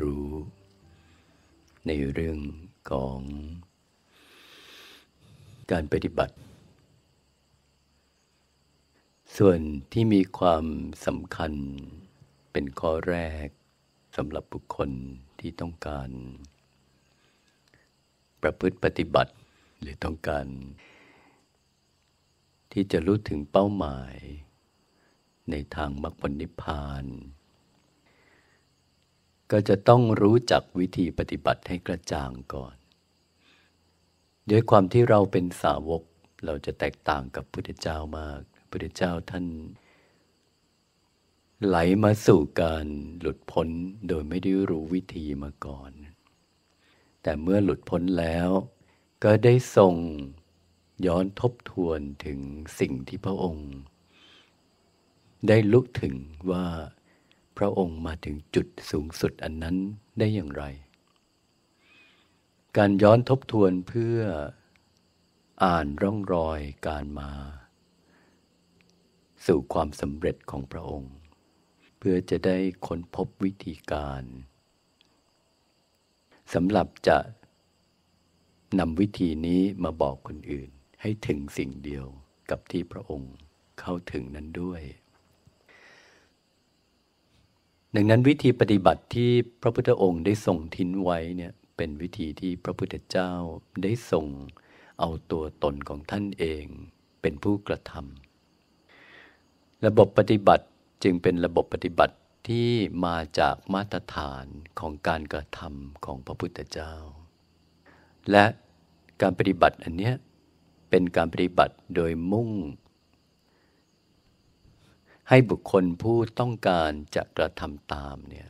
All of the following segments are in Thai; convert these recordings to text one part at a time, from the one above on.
รู้ ในเรื่องของการปฏิบัติ ส่วนที่มีความสำคัญเป็นข้อแรกสำหรับบุคคลที่ต้องการ ประพฤติปฏิบัติหรือต้องการ ที่จะรู้ถึงเป้าหมาย ในทางมรรคผลนิพพาน ก็จะต้องรู้จักวิธีปฏิบัติให้กระจ่างก่อนด้วยความที่เราเป็นสาวกเราจะแตกต่างกับพุทธเจ้ามากพุทธเจ้าท่าน ไหลมาสู่การหลุดพ้นโดยไม่ได้รู้วิธีมาก่อน แต่เมื่อหลุดพ้นแล้ว ก็ได้ทรงย้อนทบทวนถึงสิ่งที่พระองค์ ได้ลุกถึงว่า พระองค์มาถึงจุดสูงสุดอันนั้นได้อย่างไร การย้อนทบทวนเพื่ออ่านร่องรอยการมา สู่ความสำเร็จของพระองค์ เพื่อจะได้ค้นพบวิธีการสำหรับจะนำวิธีนี้มาบอกคนอื่นให้ถึงสิ่งเดียวกับที่พระองค์เข้าถึงนั้นด้วย ดังนั้นวิธีปฏิบัติที่พระพุทธองค์ได้ทรงทิ้นไว้เนี่ยเป็นวิธีที่พระพุทธเจ้าได้ส่งเอาตัวตนของท่านเองเป็นผู้กระทำระบบปฏิบัติจึงเป็นระบบปฏิบัติที่มาจากมาตรฐานของการกระทำของพระพุทธเจ้า และการปฏิบัติอันเนี้ยเป็นการปฏิบัติโดยมุ่ง ให้บุคคลผู้ต้องการจะกระทำตามเนี่ย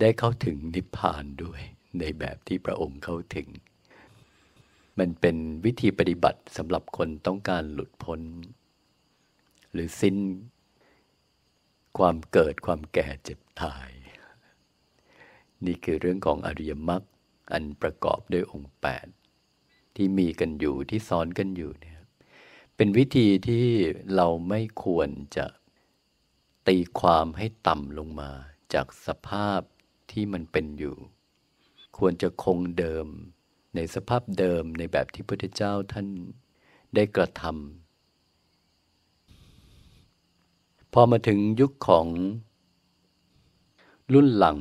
ได้เข้าถึงนิพพานด้วยในแบบที่พระองค์เข้าถึง มันเป็นวิธีปฏิบัติสำหรับคนต้องการหลุดพ้น หรือสิ้น ความเกิดความแก่เจ็บตาย นี่คือเรื่องของอริยมรรคอันประกอบด้วยองค์แปดที่มีกันอยู่ที่ซ้อนกันอยู่เนี่ยเป็นวิธีที่เราไม่ควรจะ ตีความให้ต่ำลงมาจากสภาพที่มันเป็นอยู่ ควรจะคงเดิม ในสภาพเดิมในแบบที่พระพุทธเจ้าท่านได้กระทำพอมาถึงยุคของรุ่นหลัง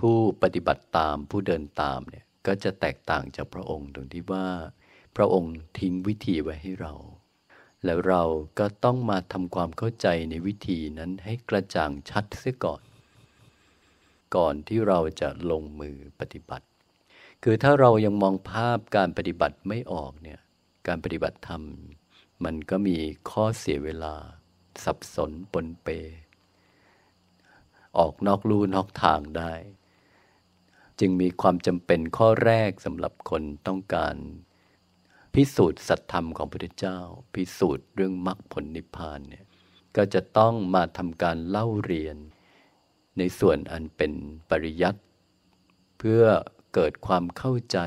ผู้ปฏิบัติตามผู้เดินตามเนี่ยก็จะแตกต่างจากพระองค์ตรงที่ว่า พระองค์ทิ้งวิธีไว้ให้เรา แล้วเราก็ต้องมาทำความเข้าใจในวิธีนั้นให้กระจ่างชัดเสียก่อน ก่อนที่เราจะลงมือปฏิบัติ คือถ้าเรายังมองภาพการปฏิบัติไม่ออกเนี่ย การปฏิบัติธรรม มันก็มีข้อเสียเวลา สับสนปนเป ออกนอกลู่นอกทางได้ จึงมีความจำเป็นข้อแรกสำหรับคนต้องการ พิสูจน์สัตธรรมของพระพุทธเจ้า พิสูจน์เรื่องมรรคผลนิพพานเนี่ยก็จะต้องมาทำการเล่าเรียน ในส่วนอันเป็นปริยัติเพื่อเกิดความเข้าใจ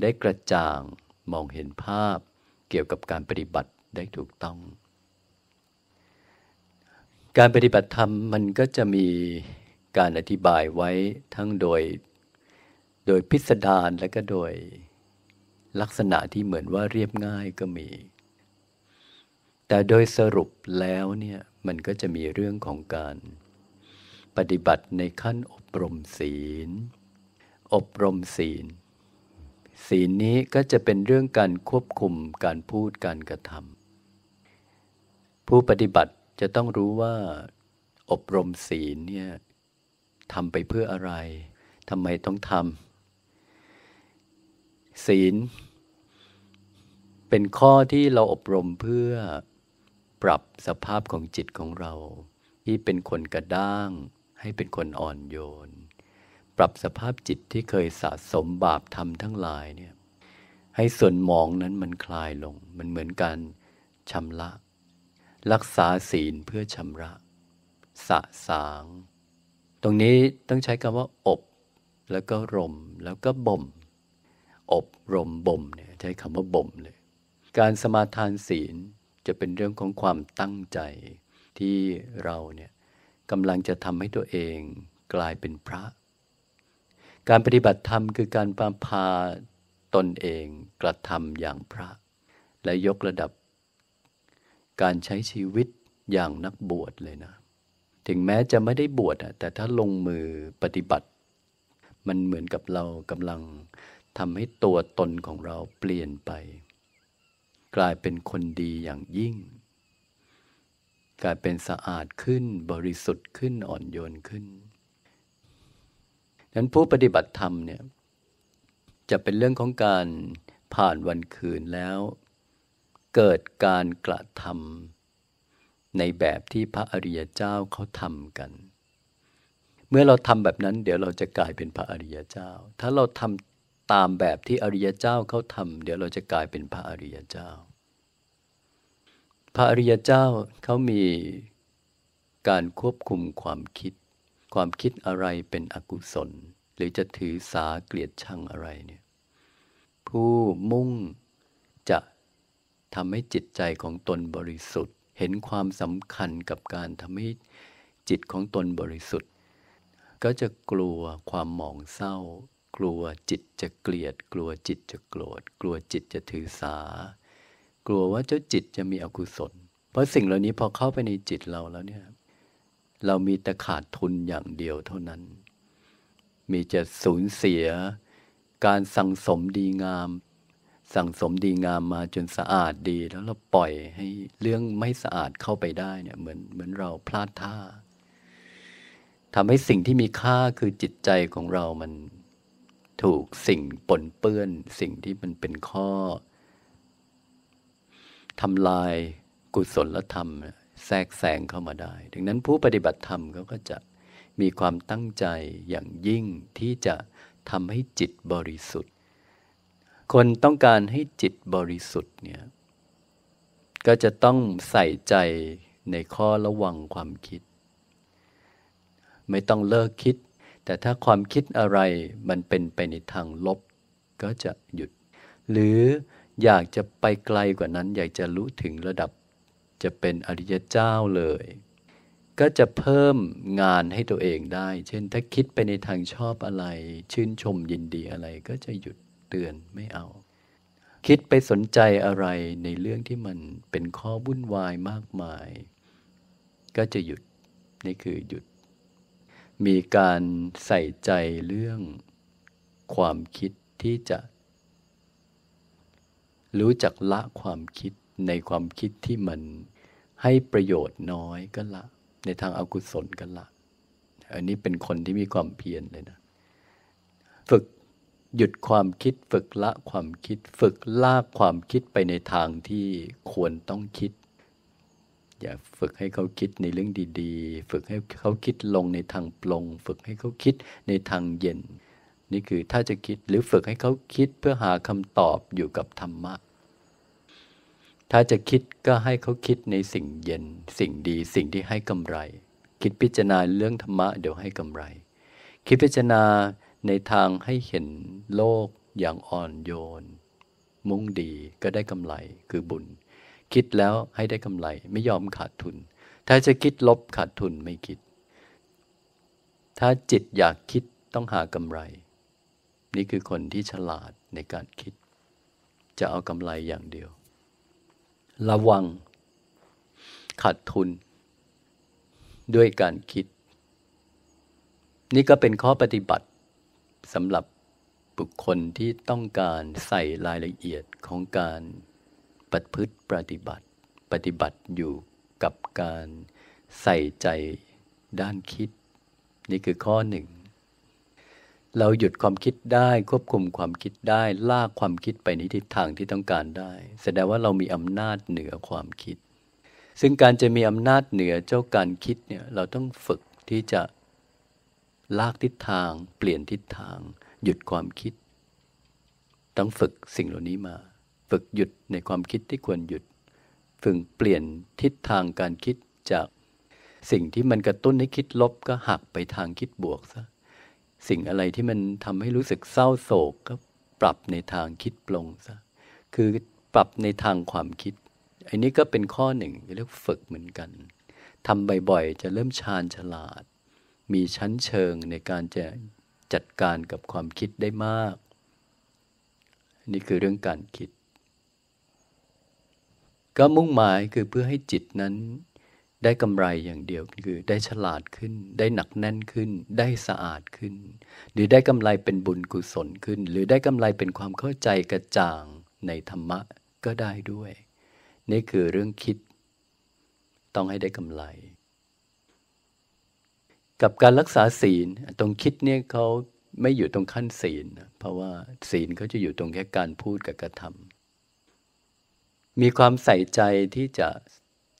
ได้กระจ่างมองเห็นภาพ เกี่ยวกับการปฏิบัติได้ถูกต้อง การปฏิบัติธรรมมันก็จะมีการอธิบายไว้ทั้งโดย โดยพิสดารและก็โดย ลักษณะที่เหมือนว่าเรียบง่ายก็มี แต่โดยสรุปแล้วเนี่ยมันก็จะมีเรื่องของการปฏิบัติในขั้นอบรมศีล อบรมศีล ศีลนี้ก็จะเป็นเรื่องการควบคุมการพูดการกระทำผู้ปฏิบัติจะต้องรู้ว่า อบรมศีลเนี่ยทำไปเพื่ออะไรทำไมต้องทำ ศีล เป็นข้อที่เราอบรมเพื่อปรับสภาพของจิตของเรา ที่เป็นคนกระด้าง ให้เป็นคนอ่อนโยน ปรับสภาพจิตที่เคยสะสมบาปธรรมทั้งหลายเนี่ยให้ส่วนมองนั้นมันคลายลง มันเหมือนการชำระ รักษาศีลเพื่อชำระ สะสาง ตรงนี้ต้องใช้คำว่าอบ แล้วก็รม แล้วก็บ่ม อบรมบ่มเนี่ยใช้คำว่าบ่มเลย การสมาทานศีลจะเป็นเรื่องของความตั้งใจที่เราเนี่ยกำลังจะทำให้ตัวเองกลายเป็นพระ การปฏิบัติธรรมคือการปาพาตนเองกระทำอย่างพระ และยกระดับ การใช้ชีวิตอย่างนักบวชเลยนะ ถึงแม้จะไม่ได้บวชแต่ถ้าลงมือปฏิบัติ มันเหมือนกับเรากำลัง ทำให้ตัวตนของเราเปลี่ยนไป กลายเป็นคนดีอย่างยิ่ง กลายเป็นสะอาดขึ้นบริสุทธิ์ขึ้นอ่อนโยนขึ้นนั้นผู้ปฏิบัติธรรมเนี่ยจะเป็นเรื่องของการผ่านวันคืนแล้ว เกิดการกระทำในแบบที่พระอริยเจ้าเขาทำกัน เมื่อเราทำแบบนั้น เดี๋ยวเราจะกลายเป็นพระอริยเจ้า ถ้าเราทำ ตามแบบที่อริยเจ้าเขาทำเดี๋ยวเราจะกลายเป็นพระอริยเจ้า พระอริยเจ้าเขามีการควบคุมความคิด ความคิดอะไรเป็นอกุศล หรือจะถือสาเกลียดชังอะไรเนี่ยผู้มุ่งจะทำให้จิตใจของตนบริสุทธิ์ เห็นความสำคัญกับการทำให้จิตของตนบริสุทธิ์ ก็จะกลัวความหมองเศร้า กลัวจิตจะเกลียด กลัวจิตจะโกรธ กลัวจิตจะถือสา กลัวว่าเจ้าจิตจะมีอกุศล เพราะสิ่งเหล่านี้พอเข้าไปในจิตเราแล้วเนี่ย เรามีแต่ขาดทุนอย่างเดียวเท่านั้น มีจะสูญเสีย การสั่งสมดีงาม สั่งสมดีงามมาจนสะอาดดีแล้วเราปล่อยให้เรื่องไม่สะอาดเข้าไปได้เนี่ยเหมือนเหมือนเราพลาดท่าทำให้สิ่งที่มีค่าคือจิตใจของเรามัน ถูกสิ่งปนเปื้อน สิ่งที่มันเป็นข้อทำลายกุศลธรรม แทรกแซงเข้ามาได้ ดังนั้นผู้ปฏิบัติธรรมเขาก็จะมีความตั้งใจอย่างยิ่งที่จะทำให้จิตบริสุทธิ์ คนต้องการให้จิตบริสุทธิ์เนี่ยก็จะต้องใส่ใจในข้อระวังความคิด ไม่ต้องเลิกคิด แต่ถ้าความคิดอะไรมันเป็นไปในทางลบ ก็จะหยุด หรืออยากจะไปไกลกว่านั้น อยากจะรู้ถึงระดับ จะเป็นอริยเจ้าเลย ก็จะเพิ่มงานให้ตัวเองได้ เช่นถ้าคิดไปในทางชอบอะไร ชื่นชมยินดีอะไรก็จะหยุดเตือนไม่เอา คิดไปสนใจอะไรในเรื่องที่มันเป็นข้อวุ่นวายมากมาย ก็จะหยุด นี่คือหยุด มีการใส่ใจเรื่องความคิดที่จะ รู้จักละความคิดในความคิดที่มันให้ประโยชน์น้อยก็ละ ในทางอากุศลกันละ อันนี้เป็นคนที่มีความเพียรเลยนะ ฝึกหยุดความคิด ฝึกละความคิด ฝึกลากความคิดไปในทางที่ควรต้องคิด อย่าฝึกให้เขาคิดในเรื่องดีๆ ฝึกให้เขาคิดลงในทางปลง ฝึกให้เขาคิดในทางเย็น นี่คือถ้าจะคิดหรือฝึกให้เขาคิดเพื่อหาคำตอบอยู่กับธรรมะ ถ้าจะคิดก็ให้เขาคิดในสิ่งเย็น สิ่งดีสิ่งที่ให้กำไร คิดพิจารณาเรื่องธรรมะเดี๋ยวให้กำไร คิดพิจารณาในทางให้เห็นโลกอย่างอ่อนโยน มุ่งดีก็ได้กำไรคือบุญ คิดแล้วให้ได้กำไร ไม่ยอมขาดทุน ถ้าจะคิดลบขาดทุนไม่คิด ถ้าจิตอยากคิดต้องหากำไร นี่คือคนที่ฉลาดในการคิด จะเอากำไรอย่างเดียว ระวัง ขาดทุน ด้วยการคิด นี่ก็เป็นข้อปฏิบัติสำหรับบุคคลที่ต้องการใส่รายละเอียดของการ ปฏิพฤติปฏิบัติ ปฏิบัติอยู่กับการใส่ใจด้านคิด นี่คือข้อหนึ่ง เราหยุดความคิดได้ควบคุมความคิดได้ ลากความคิดไปในทิศทางที่ต้องการได้ แสดงว่าเรามีอำนาจเหนือความคิด ซึ่งการจะมีอำนาจเหนือเจ้าการคิดเนี่ยเราต้องฝึกที่จะลากทิศทาง เปลี่ยนทิศทาง หยุดความคิด ต้องฝึกสิ่งเหล่านี้มา ฝึกหยุดในความคิดที่ควรหยุด ฝึกเปลี่ยนทิศทางการคิดจากสิ่งที่มันกระตุ้นให้คิดลบก็หักไปทางคิดบวกซะ สิ่งอะไรที่มันทำให้รู้สึกเศร้าโศกก็ปรับในทางคิดปลงซะ คือปรับในทางความคิด อันนี้ก็เป็นข้อหนึ่งเรียกฝึกเหมือนกันทำบ่อยๆ จะเริ่มชาญฉลาด มีชั้นเชิงในการจะจัดการกับความคิดได้มาก นี่คือเรื่องการคิด ก็มุ่งหมายคือเพื่อให้จิตนั้นได้กำไรอย่างเดียวคือได้ฉลาดขึ้น ได้หนักแน่นขึ้น ได้สะอาดขึ้น หรือได้กำไรเป็นบุญกุศลขึ้น หรือได้กำไรเป็นความเข้าใจกระจ่างในธรรมะก็ได้ด้วย นี่คือเรื่องคิด ต้องให้ได้กำไร กับการรักษาศีลตรงคิดเนี่ยเขาไม่อยู่ตรงขั้นศีล เพราะว่าศีลเขาจะอยู่ตรงแค่การพูดกับกระทำ มีความใส่ใจที่จะ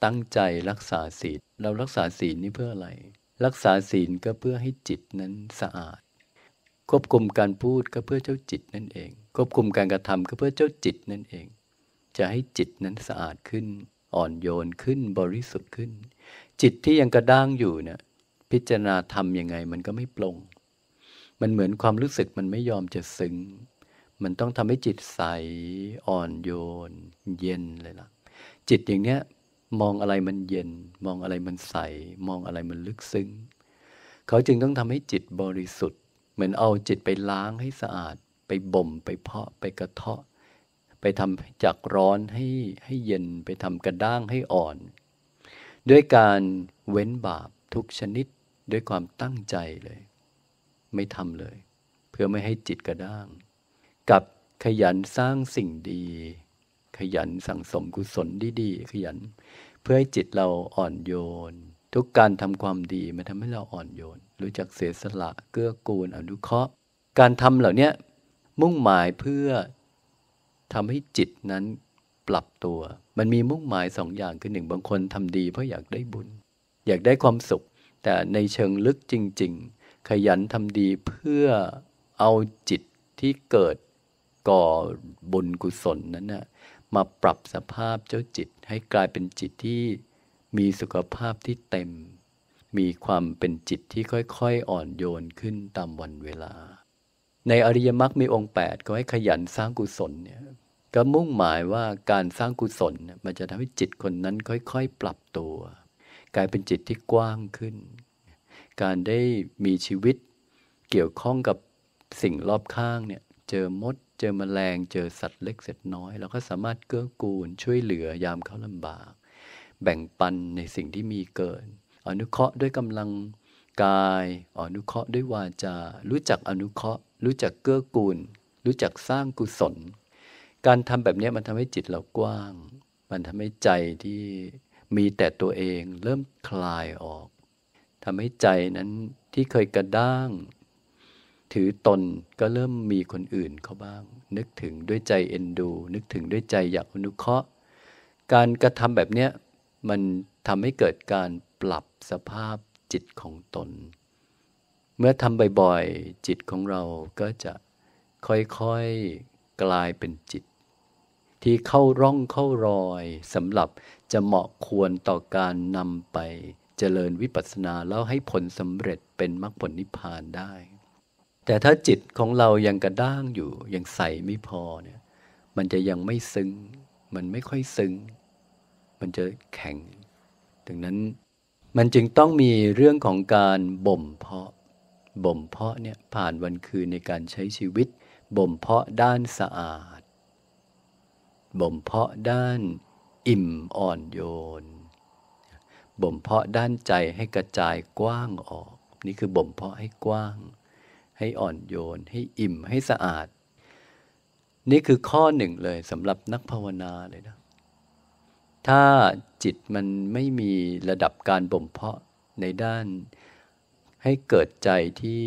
ตั้งใจรักษาศีล เรารักษาศีลนี่เพื่ออะไร รักษาศีลก็เพื่อให้จิตนั้นสะอาด ควบคุมการพูดก็เพื่อเจ้าจิตนั่นเอง ควบคุมการกระทำก็เพื่อเจ้าจิตนั่นเอง จะให้จิตนั้นสะอาดขึ้น อ่อนโยนขึ้นบริสุทธิ์ขึ้น จิตที่ยังกระด้างอยู่เนี่ยพิจารณาทำยังไงมันก็ไม่ปลง มันเหมือนความรู้สึกมันไม่ยอมจะซึ้ง มันต้องทำให้จิตใสอ่อนโยน เย็นเลยล่ะ จิตอย่างเนี้ยมองอะไรมันเย็น มองอะไรมันใส มองอะไรมันลึกซึ้ง เขาจึงต้องทำให้จิตบริสุทธิ์ เหมือนเอาจิตไปล้างให้สะอาด ไปบ่ม ไปเพาะ ไปกระเทาะ ไปทำจากร้อนให้ให้เย็น ไปทำกระด้างให้อ่อน ด้วยการเว้นบาปทุกชนิดด้วยความตั้งใจเลย ไม่ทำเลย เพื่อไม่ให้จิตกระด้าง กับขยันสร้างสิ่งดี ขยันสั่งสมกุศลดีๆขยัน เพื่อให้จิตเราอ่อนโยน ทุกการทำความดีมันทำให้เราอ่อนโยน รู้จักเสียสละเกื้อกูลอนุเคราะห์ การทำเหล่านี้มุ่งหมายเพื่อทำให้จิตนั้นปรับตัว มันมีมุ่งหมายสองอย่างคือหนึ่งบางคนทำดีเพราะอยากได้บุญ อยากได้ความสุข แต่ในเชิงลึกจริง ๆ ขยันทำดีเพื่อเอาจิตที่เกิด ก่อบุญกุศลนั้นนะมาปรับสภาพเจ้าจิตให้กลายเป็นจิตที่มีสุขภาพที่เต็ม มีความเป็นจิตที่ค่อยๆอ่อนโยนขึ้นตามวันเวลา ในอริยมรรคมีองค์ 8 ก็ให้ขยันสร้างกุศลเนี่ยก็มุ่งหมายว่าการสร้างกุศลมันจะทำให้จิตคนนั้นค่อยๆ ปรับตัว กลายเป็นจิตที่กว้างขึ้น การได้มีชีวิตเกี่ยวข้องกับสิ่งรอบข้างเนี่ยเจอมด เจอมแมลงเจอสัตว์เล็กเสร็จน้อย เราก็สามารถเกื้อกูลช่วยเหลือยามเขาลำบาก แบ่งปันในสิ่งที่มีเกิน อนุเคราะห์ด้วยกำลังกายอนุเคราะห์ด้วยวาจา รู้จักอนุเคราะห์ รู้จักเกื้อกูล รู้จักสร้างกุศล การทำแบบนี้มันทำให้จิตเรากว้าง มันทำให้ใจที่มีแต่ตัวเองเริ่มคลายออกทำให้ใจนั้นที่เคยกระด้าง ถือตนก็เริ่มมีคนอื่นเขาบ้าง นึกถึงด้วยใจเอ็นดู นึกถึงด้วยใจอยากอนุเคราะห์ การกระทำแบบเนี้ยมันทำให้เกิดการปรับสภาพจิตของตน เมื่อทำบ่อยๆจิตของเราก็จะค่อยๆกลายเป็นจิต ที่เข้าร่องเข้ารอยสำหรับจะเหมาะควรต่อการนำไปเจริญวิปัสสนาแล้วให้ผลสำเร็จเป็นมรรคผลนิพพานได้ แต่ถ้าจิตของเรายังกระด้างอยู่ ยังใส่ไม่พอเนี่ย มันจะยังไม่ซึ้ง มันไม่ค่อยซึ้ง มันจะแข็ง ดังนั้นมันจึงต้องมีเรื่องของการบ่มเพาะ บ่มเพาะเนี่ยผ่านวันคืนในการใช้ชีวิต บ่มเพาะด้านสะอาด บ่มเพาะด้านอิ่มอ่อนโยน บ่มเพาะด้านใจให้กระจายกว้างออก นี่คือบ่มเพาะให้กว้าง ให้อ่อนโยน ให้อิ่มให้สะอาด นี่คือข้อหนึ่งเลยสำหรับนักภาวนาเลยนะ ถ้าจิตมันไม่มีระดับการบ่มเพาะในด้าน ให้เกิดใจที่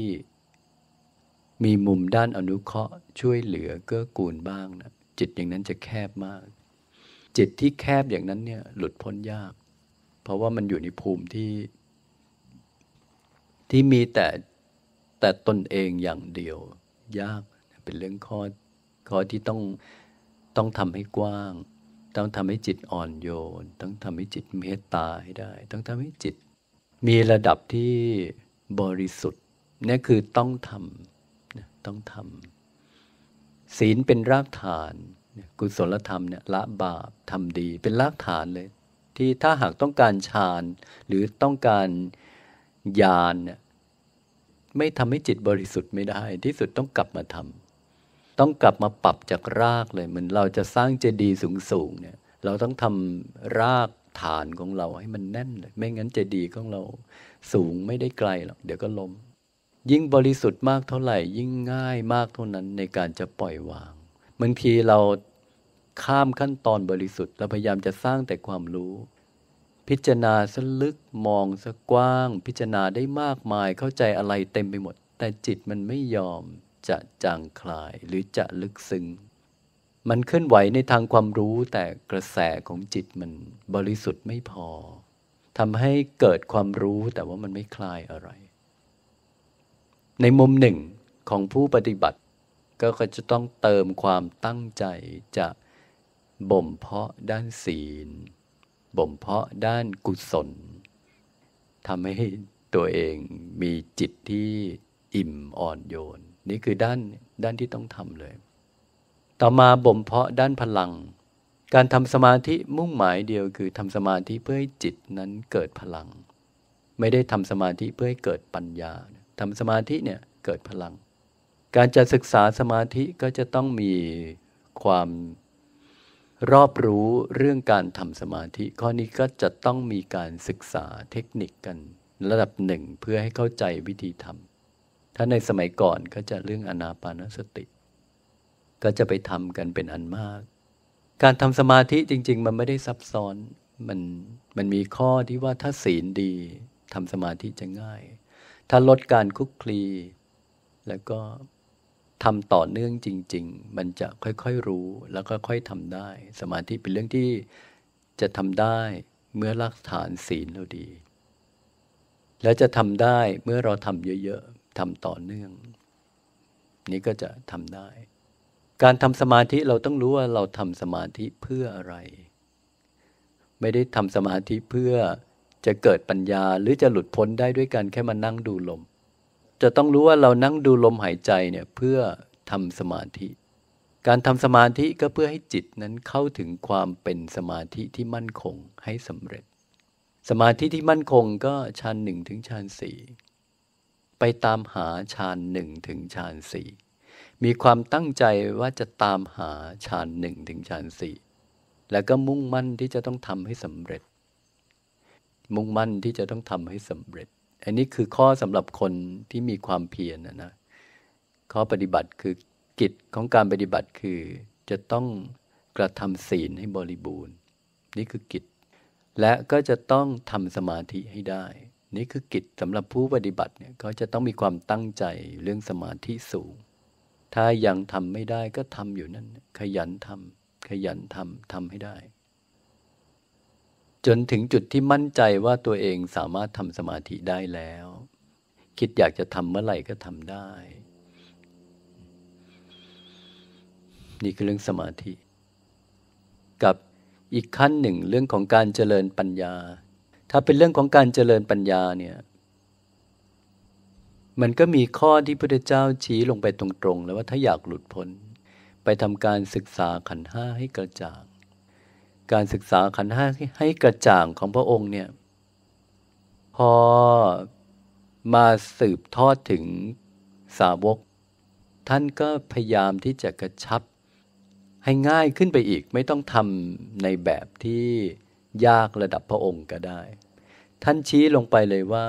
มีมุมด้านอนุเคราะห์ ช่วยเหลือเกื้อกูลบ้างนะจิตอย่างนั้นจะแคบมาก จิตที่แคบอย่างนั้นเนี่ยหลุดพ้นยาก เพราะว่ามันอยู่ในภูมิที่ ที่มีแต่ แต่ตนเองอย่างเดียว ยากเป็นเรื่องข้อข้อที่ต้องต้องทำให้กว้าง ต้องทำให้จิตอ่อนโยน ต้องทำให้จิตเมตตาให้ได้ ต้องทำให้จิต มีระดับที่บริสุทธิ์นี่คือต้องทำต้องทำศีลเป็นรากฐานกุศลธรรมเนี่ยละบาปทำดีเป็นรากฐานเลย ที่ถ้าหากต้องการฌานหรือต้องการญาณเนี่ย ไม่ทำให้จิตบริสุทธิ์ไม่ได้ ที่สุดต้องกลับมาทำต้องกลับมาปรับจากรากเลยเหมือนเราจะสร้างเจดีย์สูงๆเนี่ย เราต้องทำรากฐานของเราให้มันแน่นเลย ไม่งั้นเจดีย์ของเราสูงไม่ได้ไกลหรอกเดี๋ยวก็ล้มยิ่งบริสุทธิ์มากเท่าไหร่ ยิ่งง่ายมากเท่านั้นในการจะปล่อยวางบางทีเราข้ามขั้นตอนบริสุทธิ์เราพยายามจะสร้างแต่ความรู้ พิจารณาสลึกมองสกว้าง พิจารณาได้มากมายเข้าใจอะไรเต็มไปหมด แต่จิตมันไม่ยอมจะจางคลายหรือจะลึกซึ้งมันเคลื่อนไหวในทางความรู้แต่กระแสของจิตมันบริสุทธิ์ไม่พอทำให้เกิดความรู้แต่ว่ามันไม่คลายอะไร ในมุมหนึ่งของผู้ปฏิบัติ ก็จะต้องเติมความตั้งใจจะบ่มเพาะด้านศีล บ่มเพาะด้านกุศลทำให้ตัวเองมีจิตที่อิ่มอ่อนโยน นี่คือด้านด้านที่ต้องทำเลย ต่อมาบ่มเพาะด้านพลัง การทำสมาธิมุ่งหมายเดียวคือทำสมาธิเพื่อให้จิตนั้นเกิดพลัง ไม่ได้ทำสมาธิเพื่อให้เกิดปัญญาทำสมาธิเนี่ยเกิดพลัง การจะศึกษาสมาธิก็จะต้องมีความ รอบรู้เรื่องการทำสมาธิ ข้อนี้ก็จะต้องมีการศึกษาเทคนิคกัน ระดับหนึ่งเพื่อให้เข้าใจวิธีทำถ้าในสมัยก่อนก็จะเรื่องอนาปานสติ ก็จะไปทำกันเป็นอันมาก การทำสมาธิจริง ๆ มันไม่ได้ซับซ้อนมันมันมีข้อที่ว่าถ้าศีลดีทำสมาธิจะง่าย ถ้าลดการคุกคลี แล้วก็ ทำต่อเนื่องจริง ๆ มันจะค่อยๆรู้แล้วก็ค่อยทำได้ สมาธิเป็นเรื่องที่จะทำได้เมื่อรักฐานศีลเราดี แล้วจะทำได้เมื่อเราทำเยอะๆทำต่อเนื่อง นี่ก็จะทำได้ การทำสมาธิเราต้องรู้ว่าเราทำสมาธิเพื่ออะไร ไม่ได้ทำสมาธิเพื่อจะเกิดปัญญาหรือจะหลุดพ้นได้ด้วยการแค่มานั่งดูลม จะต้องรู้ว่าเรานั่งดูลมหายใจเนี่ยเพื่อทำสมาธิ การทำสมาธิก็เพื่อให้จิตนั้นเข้าถึงความเป็นสมาธิที่มั่นคงให้สำเร็จ สมาธิที่มั่นคงก็ฌานหนึ่งถึงฌานสี่ไปตามหาฌานหนึ่งถึงฌานสี่มีความตั้งใจว่าจะตามหาฌานหนึ่งถึงฌานสี่แล้วก็มุ่งมั่นที่จะต้องทำให้สำเร็จ มุ่งมั่นที่จะต้องทำให้สำเร็จ อันนี้คือข้อสำหรับคนที่มีความเพียรนะนะข้อปฏิบัติคือกิจของการปฏิบัติคือจะต้องกระทำศีลให้บริบูรณ์ นี่คือกิจ และก็จะต้องทำสมาธิให้ได้ นี่คือกิจสำหรับผู้ปฏิบัติเนี่ยเขาจะต้องมีความตั้งใจเรื่องสมาธิสูง ถ้ายังทำไม่ได้ก็ทำอยู่นั่นขยันทำขยันทำทำให้ได้ จนถึงจุดที่มั่นใจว่าตัวเองสามารถทำสมาธิได้แล้ว คิดอยากจะทำเมื่อไหร่ก็ทำได้ นี่คือเรื่องสมาธิ กับอีกขั้นหนึ่งเรื่องของการเจริญปัญญา ถ้าเป็นเรื่องของการเจริญปัญญาเนี่ยมันก็มีข้อที่พระเจ้าชี้ลงไปตรงๆ แล้วว่าถ้าอยากหลุดพ้น ไปทำการศึกษาขันห้าให้กระจ่าง การศึกษาขันห้าให้กระจ่างของพระองค์เนี่ย พอมาสืบทอดถึงสาวก ท่านก็พยายามที่จะกระชับ ให้ง่ายขึ้นไปอีก ไม่ต้องทำในแบบที่ยากระดับพระองค์ก็ได้ ท่านชี้ลงไปเลยว่า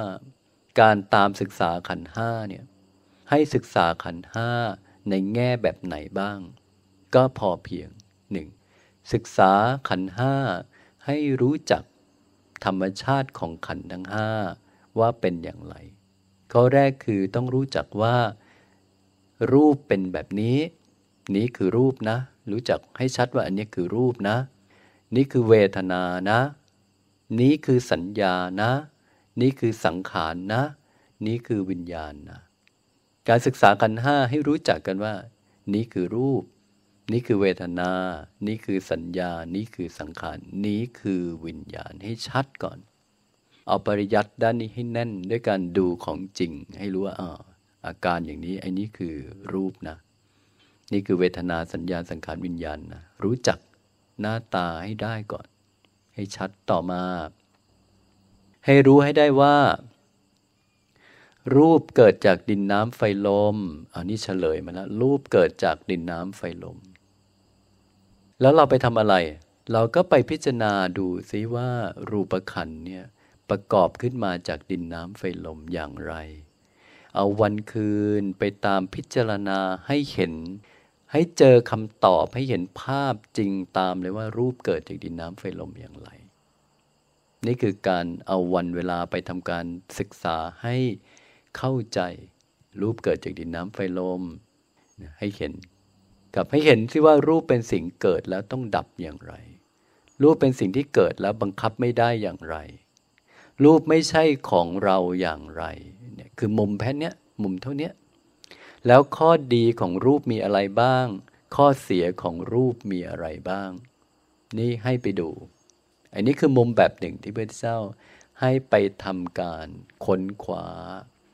การตามศึกษาขันห้าเนี่ย ให้ศึกษาขันห้าในแง่แบบไหนบ้าง ก็พอเพียงหนึ่ง ศึกษาขันห้าให้รู้จักธรรมชาติของขันทั้งห้าว่าเป็นอย่างไร ข้อแรกคือต้องรู้จักว่า รูปเป็นแบบนี้ นี้คือรูปนะ รู้จักให้ชัดว่าอันนี้คือรูปนะ นี่คือเวทนานะ นี้คือสัญญานะ นี่คือสังขารนะ นี่คือวิญญาณนะ การศึกษากันห้าให้รู้จักกันว่า นี้คือรูป นี่คือเวทนา นี่คือสัญญา นี่คือสังขาร นี้คือวิญญาณให้ชัดก่อน เอาปริยัติด้านนี้ให้แน่นด้วยการดูของจริง ให้รู้ว่าอาอาการอย่างนี้ไอ้นี้คือรูปนะ นี่คือเวทนาสัญญาสังขารวิญญาณนะ รู้จักหน้าตาให้ได้ก่อน ให้ชัดต่อมา ให้รู้ให้ได้ว่า รูปเกิดจากดินน้ำไฟลม อันนี้เฉลยมาแล้วรูปเกิดจากดินน้ำไฟลม แล้วเราไปทำอะไร เราก็ไปพิจารณาดูซิว่ารูปขันเนี่ยประกอบขึ้นมาจากดินน้ำไฟลมอย่างไร เอาวันคืนไปตามพิจารณาให้เห็น ให้เจอคำตอบให้เห็นภาพจริงตามเลยว่ารูปเกิดจากดินน้ำไฟลมอย่างไร นี่คือการเอาวันเวลาไปทำการศึกษาให้เข้าใจ รูปเกิดจากดินน้ำไฟลมให้เห็น กับให้เห็นซิว่ารูปเป็นสิ่งเกิดแล้วต้องดับอย่างไร รูปเป็นสิ่งที่เกิดแล้วบังคับไม่ได้อย่างไร รูปไม่ใช่ของเราอย่างไรเนี่ยคือมุมแพนเนี้ยมุมเท่านี้แล้วข้อดีของรูปมีอะไรบ้าง ข้อเสียของรูปมีอะไรบ้าง นี่ให้ไปดู อันนี้คือมุมแบบหนึ่งที่พระเจ้าให้ไปทำการค้นขวา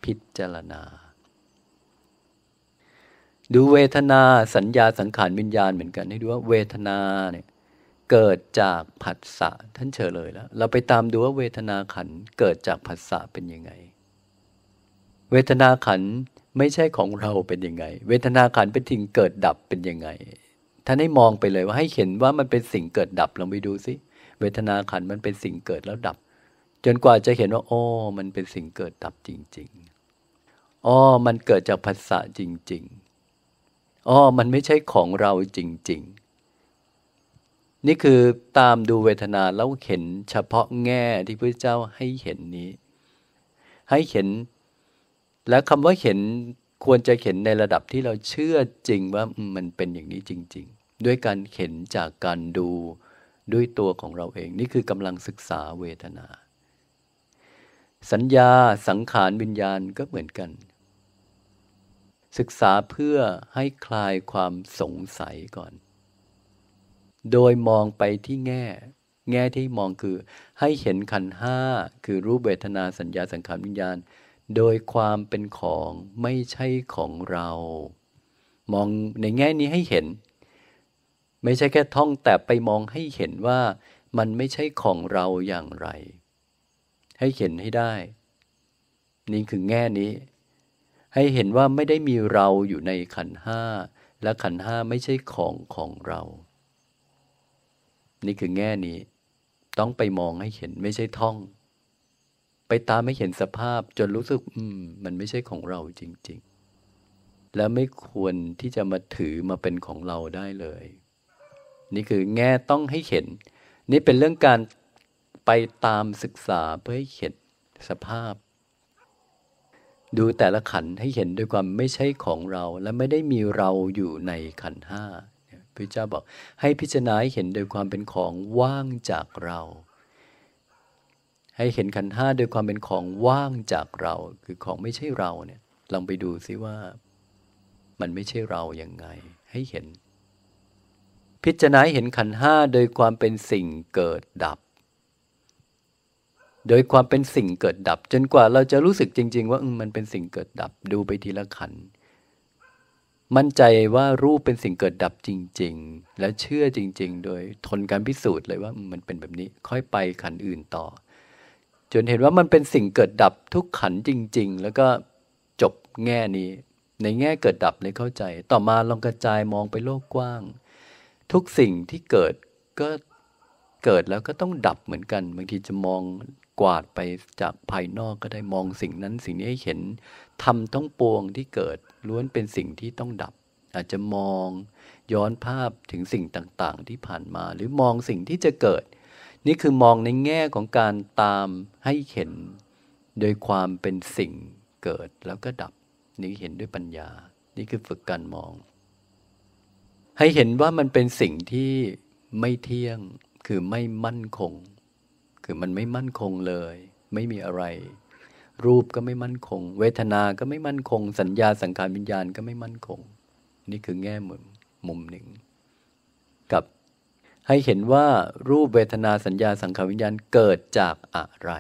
พิจารณา ดูเวทนาสัญญาสังขารวิญญาณเหมือนกันให้ดูว่าเวทนาเนี่ยเกิดจากผัสสะท่านเฉลยแล้ว เราไปตามดูว่าเวทนาขันเกิดจากผัสสะเป็นยังไง เวทนาขันไม่ใช่ของเราเป็นยังไง เวทนาขันเป็นสิ่งเกิดดับเป็นยังไงท่านให้มองไปเลยว่าให้เห็นว่ามันเป็นสิ่งเกิดดับลองไปดูสิเวทนาขันมันเป็นสิ่งเกิดแล้วดับ จนกว่าจะเห็นว่าอ้อมันเป็นสิ่งเกิดดับจริง ๆอ้อมันเกิดจากผัสสะจริง ๆ อ้อมันไม่ใช่ของเราจริง ๆ นี่คือตามดูเวทนาแล้วเห็นเฉพาะแง่ที่พระเจ้าให้เห็นนี้ ให้เห็น และคำว่าเห็นควรจะเห็นในระดับที่เราเชื่อจริงว่ามันเป็นอย่างนี้จริง ๆ ด้วยการเห็นจากการดูด้วยตัวของเราเอง นี่คือกำลังศึกษาเวทนา สัญญาสังขารวิญญาณก็เหมือนกัน ศึกษาเพื่อให้คลายความสงสัยก่อน โดยมองไปที่แง่ แง่ที่มองคือให้เห็นขันห้าคือรูปเวทนาสัญญาสังขารวิญญาณ โดยความเป็นของไม่ใช่ของเรา มองในแง่นี้ให้เห็น ไม่ใช่แค่ท่องแต่ไปมองให้เห็นว่ามันไม่ใช่ของเราอย่างไร ให้เห็นให้ได้ นี่คือแง่นี้ ให้เห็นว่าไม่ได้มีเราอยู่ในขันห้า และขันห้าไม่ใช่ของของเรา นี่คือแง่นี้ ต้องไปมองให้เห็นไม่ใช่ท่อง ไปตามไม่เห็นสภาพจนรู้สึก อืม มันไม่ใช่ของเราจริง ๆ แล้วไม่ควรที่จะมาถือมาเป็นของเราได้เลย นี่คือแง่ต้องให้เห็น นี่เป็นเรื่องการไปตามศึกษาเพื่อให้เห็นสภาพ ดูแต่ละขันให้เห็นด้วยความไม่ใช่ของเรา และไม่ได้มีเราอยู่ในขันห้าพระเจ้าบอกให้พิจารณาเห็นโดยความเป็นของว่างจากเรา ให้เห็นขันห้าโดยความเป็นของว่างจากเรา คือของไม่ใช่เราเนี่ยลองไปดูซิว่า มันไม่ใช่เราอย่างไง ให้เห็น พิจารณาเห็นขันห้าโดยความเป็นสิ่งเกิดดับ โดยความเป็นสิ่งเกิดดับ จนกว่าเราจะรู้สึกจริง ๆ ว่ามันเป็นสิ่งเกิดดับดูไปทีละขัน มั่นใจว่ารูปเป็นสิ่งเกิดดับจริง ๆ และเชื่อจริง ๆ โดยทนการพิสูจน์เลยว่ามันเป็นแบบนี้ค่อยไปขันอื่นต่อ จนเห็นว่ามันเป็นสิ่งเกิดดับทุกขันจริง ๆ แล้วก็จบแง่นี้ ในแง่เกิดดับเลยเข้าใจ ต่อมาลองกระจายมองไปโลกกว้าง ทุกสิ่งที่เกิดก็เกิดแล้วก็ต้องดับเหมือนกัน บางทีจะมอง กวาดไปจากภายนอกก็ได้มองสิ่งนั้นสิ่งนี้ให้เห็นทำต้องปวงที่เกิดล้วนเป็นสิ่งที่ต้องดับ อาจจะมองย้อนภาพถึงสิ่งต่างๆ ที่ผ่านมา หรือมองสิ่งที่จะเกิด นี่คือมองในแง่ของการตามให้เห็น โดยความเป็นสิ่งเกิดแล้วก็ดับ นี่เห็นด้วยปัญญา นี่คือฝึกการมอง ให้เห็นว่ามันเป็นสิ่งที่ไม่เที่ยงคือไม่มั่นคง คือมันไม่มั่นคงเลย ไม่มีอะไร รูปก็ไม่มั่นคง เวทนา ก็ไม่มั่นคง สัญญาสังขารวิญญาณก็ไม่มั่นคง นี่คือแง่มุมมุมหนึ่ง กับให้เห็นว่ารูปเวทนาสัญญาสังขารวิญญาณเกิดจากอะไร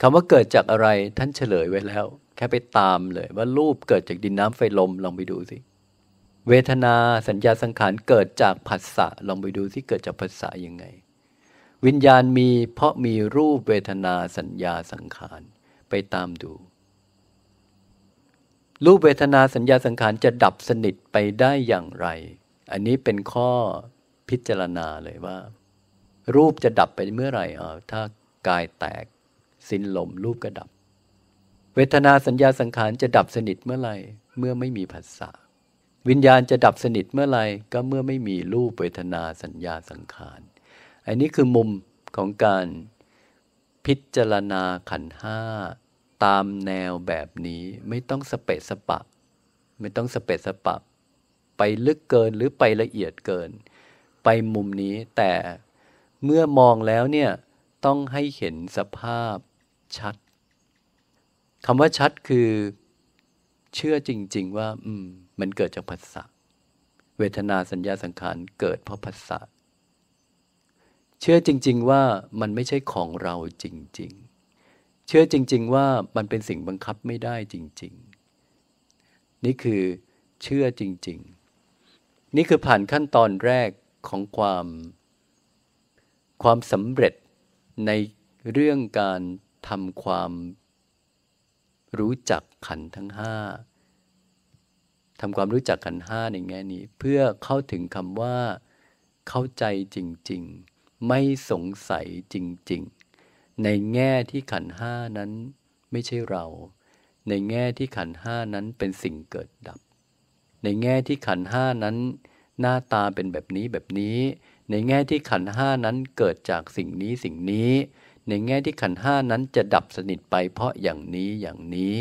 คำว่าเกิดจากอะไรท่านเฉลยไว้แล้ว แค่ไปตามเลยว่ารูปเกิดจากดินน้ำไฟลมลองไปดูสิเวทนาสัญญาสังขารเกิดจากผัสสะลองไปดูสิเกิดจากผัสสะยังไง วิญญาณมีเพราะมีรูปเวทนาสัญญาสังขารไปตามดู รูปเวทนาสัญญาสังขารจะดับสนิทไปได้อย่างไร อันนี้เป็นข้อพิจารณาเลยว่า รูปจะดับไปเมื่อไหร่อ่าถ้ากายแตกสิ้นลมรูปก็ดับ เวทนาสัญญาสังขารจะดับสนิทเมื่อไหร่เมื่อไม่มีภาษาวิญญาณจะดับสนิทเมื่อไหร่ก็เมื่อไม่มีรูปเวทนาสัญญาสังขาร อันนี้คือมุมของการพิจารณาขันห้าตามแนวแบบนี้ไม่ต้องสเปะสปะ ไม่ต้องสเปะสปะ ไปลึกเกินหรือไปละเอียดเกิน ไปมุมนี้แต่เมื่อมองแล้วเนี่ยต้องให้เห็นสภาพชัดคำว่าชัดคือ เชื่อจริง ๆ ว่า อืม มันเกิดจากภาษาเวทนาสัญญาสังขารเกิดเพราะภาษา ชื่อจริง ๆ ว่ามันไม่ใช่ของเราจริง ๆ เชื่อจริง ๆ ว่ามันเป็นสิ่งบังคับไม่ได้จริง ๆ นี่คือเชื่อจริง ๆ นี่คือผ่านขั้นตอนแรกของความ ความสำเร็จในเรื่องการทำความรู้จักขันทั้งห้าทำความรู้จักขันห้าในแง่นี้ เพื่อเข้าถึงคำว่า เข้าใจจริง ๆ ไม่สงสัยจริง ๆ ในแง่ที่ขันห้านั้นไม่ใช่เรา ในแง่ที่ขันห้านั้นเป็นสิ่งเกิดดับ ในแง่ที่ขันห้านั้น หน้าตาเป็นแบบนี้แบบนี้ ในแง่ที่ขันห้านั้นเกิดจากสิ่งนี้สิ่งนี้ ในแง่ที่ขันห้านั้นจะดับสนิทไปเพราะอย่างนี้อย่างนี้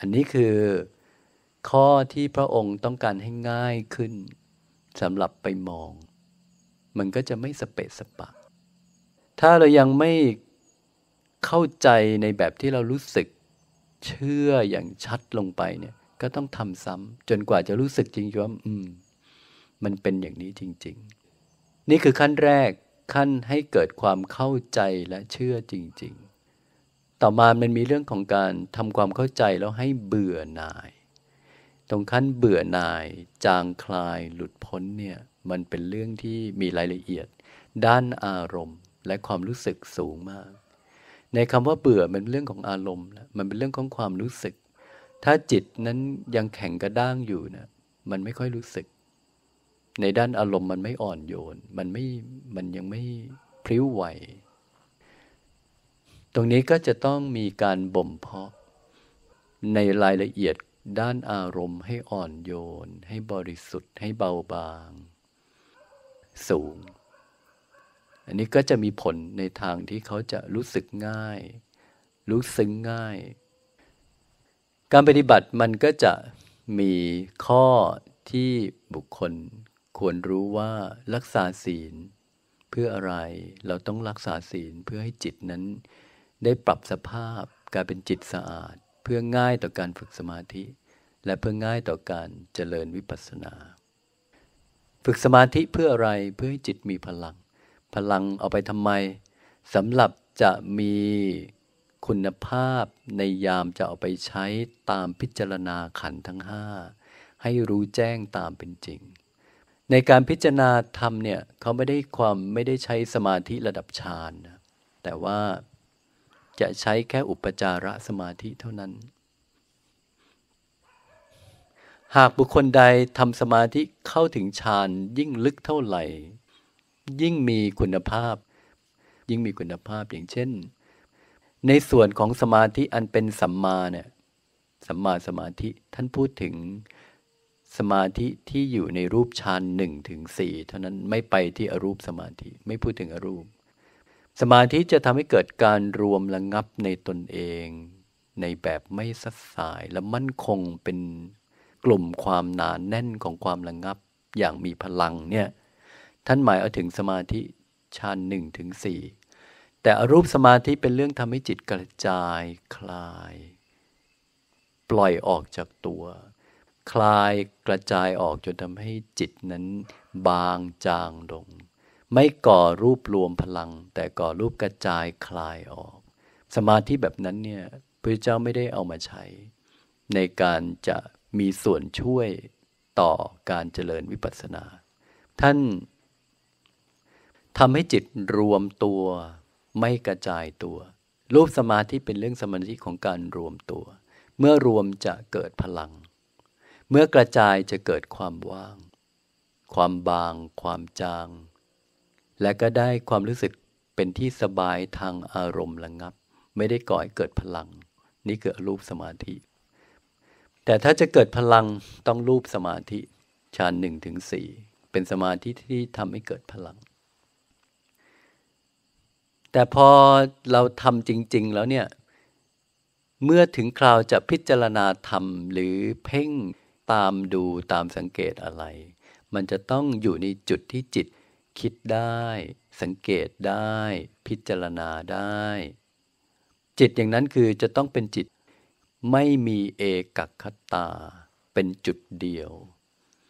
อันนี้คือข้อที่พระองค์ต้องการให้ง่ายขึ้นสำหรับไปมอง มันก็จะไม่สเปะสปะ ถ้าเรายังไม่เข้าใจในแบบที่เรารู้สึกเชื่ออย่างชัดลงไปเนี่ย ก็ต้องทำซ้ำจนกว่าจะรู้สึกจริงว่าอืม มันเป็นอย่างนี้จริง ๆ นี่คือขั้นแรกขั้นให้เกิดความเข้าใจและเชื่อจริง ๆ ต่อมามันมีเรื่องของการทำความเข้าใจแล้วให้เบื่อหน่าย ตรงขั้นเบื่อหน่าย จางคลายหลุดพ้นเนี่ย มันเป็นเรื่องที่มีรายละเอียด ด้านอารมณ์และความรู้สึกสูงมาก ในคำว่าเบื่อมันเรื่องของอารมณ์มันเป็นเรื่องของความรู้สึก ถ้าจิตนั้นยังแข็งกระด้างอยู่นะมันไม่ค่อยรู้สึก ในด้านอารมณ์มันไม่อ่อนโยน มันไม่มันยังไม่พริ้วไหว ตรงนี้ก็จะต้องมีการบ่มเพาะ ในรายละเอียดด้านอารมณ์ให้อ่อนโยน ให้บริสุทธิ์ให้เบาบาง สูง อันนี้ก็จะมีผลในทางที่เขาจะรู้สึกง่าย รู้ซึ้งง่าย การปฏิบัติมันก็จะมีข้อที่บุคคลควรรู้ว่ารักษาศีล เพื่ออะไรเราต้องรักษาศีลเพื่อให้จิตนั้น ได้ปรับสภาพกลายเป็นจิตสะอาด เพื่อง่ายต่อการฝึกสมาธิ และเพื่อง่ายต่อการเจริญวิปัสสนา ฝึกสมาธิเพื่ออะไรเพื่อให้จิตมีพลัง พลังเอาไปทำไมสำหรับจะมีคุณภาพในยามจะเอาไปใช้ตามพิจารณาขันทั้งห้าให้รู้แจ้งตามเป็นจริง ในการพิจารณาธรรมเนี่ยเขาไม่ได้ความไม่ได้ใช้สมาธิระดับฌานนะแต่ว่าจะใช้แค่อุปจารสมาธิเท่านั้น หากบุคคลใดทำสมาธิเข้าถึงฌานยิ่งลึกเท่าไหร่ ยิ่งมีคุณภาพ ยิ่งมีคุณภาพอย่างเช่น ในส่วนของสมาธิอันเป็นสัมมาเนี่ยสัมมาสมาธิท่านพูดถึงสมาธิที่อยู่ในรูปฌานหนึ่งถึงสี่เท่านั้นไม่ไปที่อรูปสมาธิไม่พูดถึงอรูป สมาธิจะทำให้เกิดการรวมระงับในตนเอง ในแบบไม่สัดสายและมั่นคงเป็น กลุ่มความหนานแน่นของความระงับอย่างมีพลังเนี่ย ท่านหมายเอาถึงสมาธิฌานหนึ่งถึงสี่แต่อรูปสมาธิเป็นเรื่องทำให้จิตกระจายคลาย ปล่อยออกจากตัว คลายกระจายออกจนทำให้จิตนั้นบางจางลง ไม่ก่อรูปรวมพลัง แต่ก่อรูปกระจายคลายออก สมาธิแบบนั้นเนี่ยพระเจ้าไม่ได้เอามาใช้ ในการจะ มีส่วนช่วยต่อการเจริญวิปัสสนา ท่านทำให้จิตรวมตัวไม่กระจายตัว รูปสมาธิเป็นเรื่องสมาธิของการรวมตัว เมื่อรวมจะเกิดพลัง เมื่อกระจายจะเกิดความว่าง ความบาง ความจาง และก็ได้ความรู้สึกเป็นที่สบายทางอารมณ์ระงับ ไม่ได้ก่อให้เกิดพลัง นี่คือรูปสมาธิ แต่ถ้าจะเกิดพลังต้องรูปสมาธิฌานหนึ่งถึงสี่เป็นสมาธิที่ทำให้เกิดพลัง แต่พอเราทำจริง ๆ แล้วเนี่ย เมื่อถึงคราวจะพิจารณาธรรม หรือเพ่งตามดูตามสังเกตอะไร มันจะต้องอยู่ในจุดที่จิตคิดได้ สังเกตได้ พิจารณาได้ จิตอย่างนั้นคือจะต้องเป็นจิต ไม่มีเอกัคตา เป็นจุดเดียว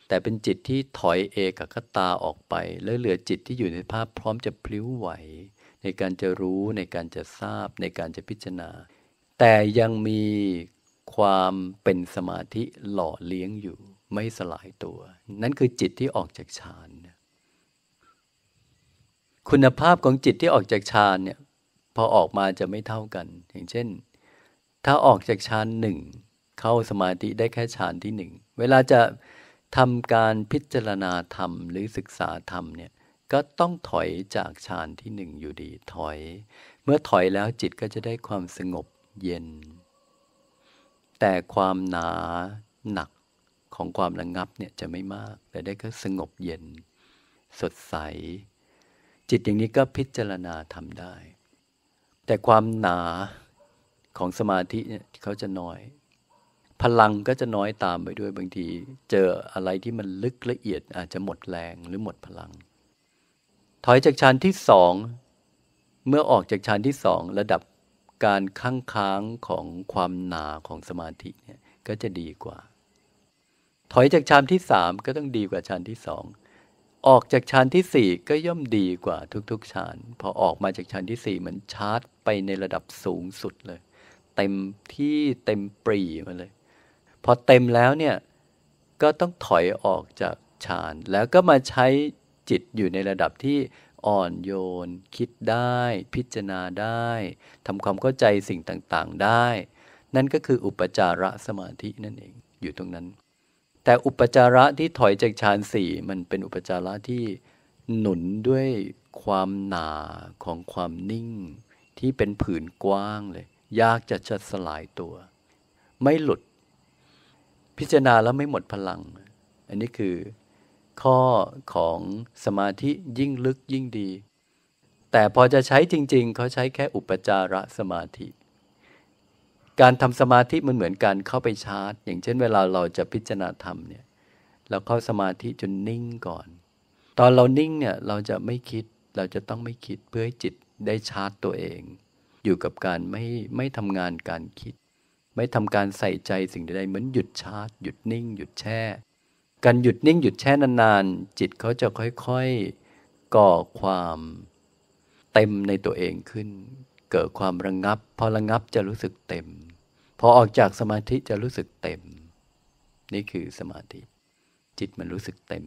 แต่เป็นจิตที่ถอยเอกคตาออกไป แล้วเหลือจิตที่อยู่ในภาพพร้อมจะพลิ้วไหว ในการจะรู้ในการจะทราบในการจะพิจารณา แต่ยังมีความเป็นสมาธิหล่อเลี้ยงอยู่ไม่สลายตัว นั่นคือจิตที่ออกจากฌานคุณภาพของจิตที่ออกจากฌานเนี่ยพอออกมาจะไม่เท่ากัน อย่างเช่น ถ้าออกจากฌานหนึ่งเข้าสมาธิได้แค่ฌานที่หนึ่งเวลาจะทำการพิจารณาธรรมหรือศึกษาธรรมเนี่ยก็ต้องถอยจากฌานที่หนึ่งอยู่ดีถอย เมื่อถอยแล้วจิตก็จะได้ความสงบเย็น แต่ความหนาหนักของความระงงับเนี่ยจะไม่มาก แต่ได้ก็สงบเย็น สดใส จิตอย่างนี้ก็พิจารณาทำได้ แต่ความหนา ของสมาธิเนี่ยเขาจะน้อย พลังก็จะน้อยตามไปด้วยบางที เจออะไรที่มันลึกละเอียดอาจจะหมดแรงหรือหมดพลัง ถอยจากฌานที่สองเมื่อออกจากฌานที่สองระดับการค้างค้างของความหนาของสมาธิเนี่ยก็จะดีกว่า ถอยจากฌานที่สามก็ต้องดีกว่าฌานที่สองออกจากฌานที่สี่ก็ย่อมดีกว่าทุกๆฌานพอออกมาจากฌานที่สี่เหมือนชาร์จไปในระดับสูงสุดเลย เต็มที่เต็มปรีมาเลย พอเต็มแล้วเนี่ยก็ต้องถอยออกจากฌานแล้วก็มาใช้จิตอยู่ในระดับที่อ่อนโยน คิดได้ พิจารณาได้ทำความเข้าใจสิ่งต่างๆได้ นั่นก็คืออุปจาระสมาธินั่นเองอยู่ตรงนั้น แต่อุปจาระที่ถอยจากฌานสี่มันเป็นอุปจาระที่หนุนด้วยความหนาของความนิ่ง ที่เป็นผืนกว้างเลย ยากจะจะสลายตัว ไม่หลุด พิจารณาแล้วไม่หมดพลัง อันนี้คือข้อของสมาธิยิ่งลึกยิ่งดี แต่พอจะใช้จริง ๆ เขาใช้แค่อุปจาระสมาธิ การทำสมาธิมันเหมือนการเข้าไปชาร์จ อย่างเช่นเวลาเราจะพิจารณาธรรมเนี่ยเราเข้าสมาธิจนนิ่งก่อน ตอนเรานิ่งเนี่ยเราจะไม่คิดเราจะต้องไม่คิดเพื่อให้จิตได้ชาร์จตัวเอง อยู่กับการไม่ไม่ทำงานการคิด ไม่ทำการใส่ใจสิ่งใดๆเหมือนหยุดชาร์จหยุดนิ่ง หยุดแช่ การหยุดนิ่งหยุดแช่นานๆ จิตเขาจะค่อยๆก่อความเต็มในตัวเองขึ้น เกิดความระงงับ พอระงงับจะรู้สึกเต็ม พอออกจากสมาธิจะรู้สึกเต็ม นี่คือสมาธิ จิตมันรู้สึกเต็ม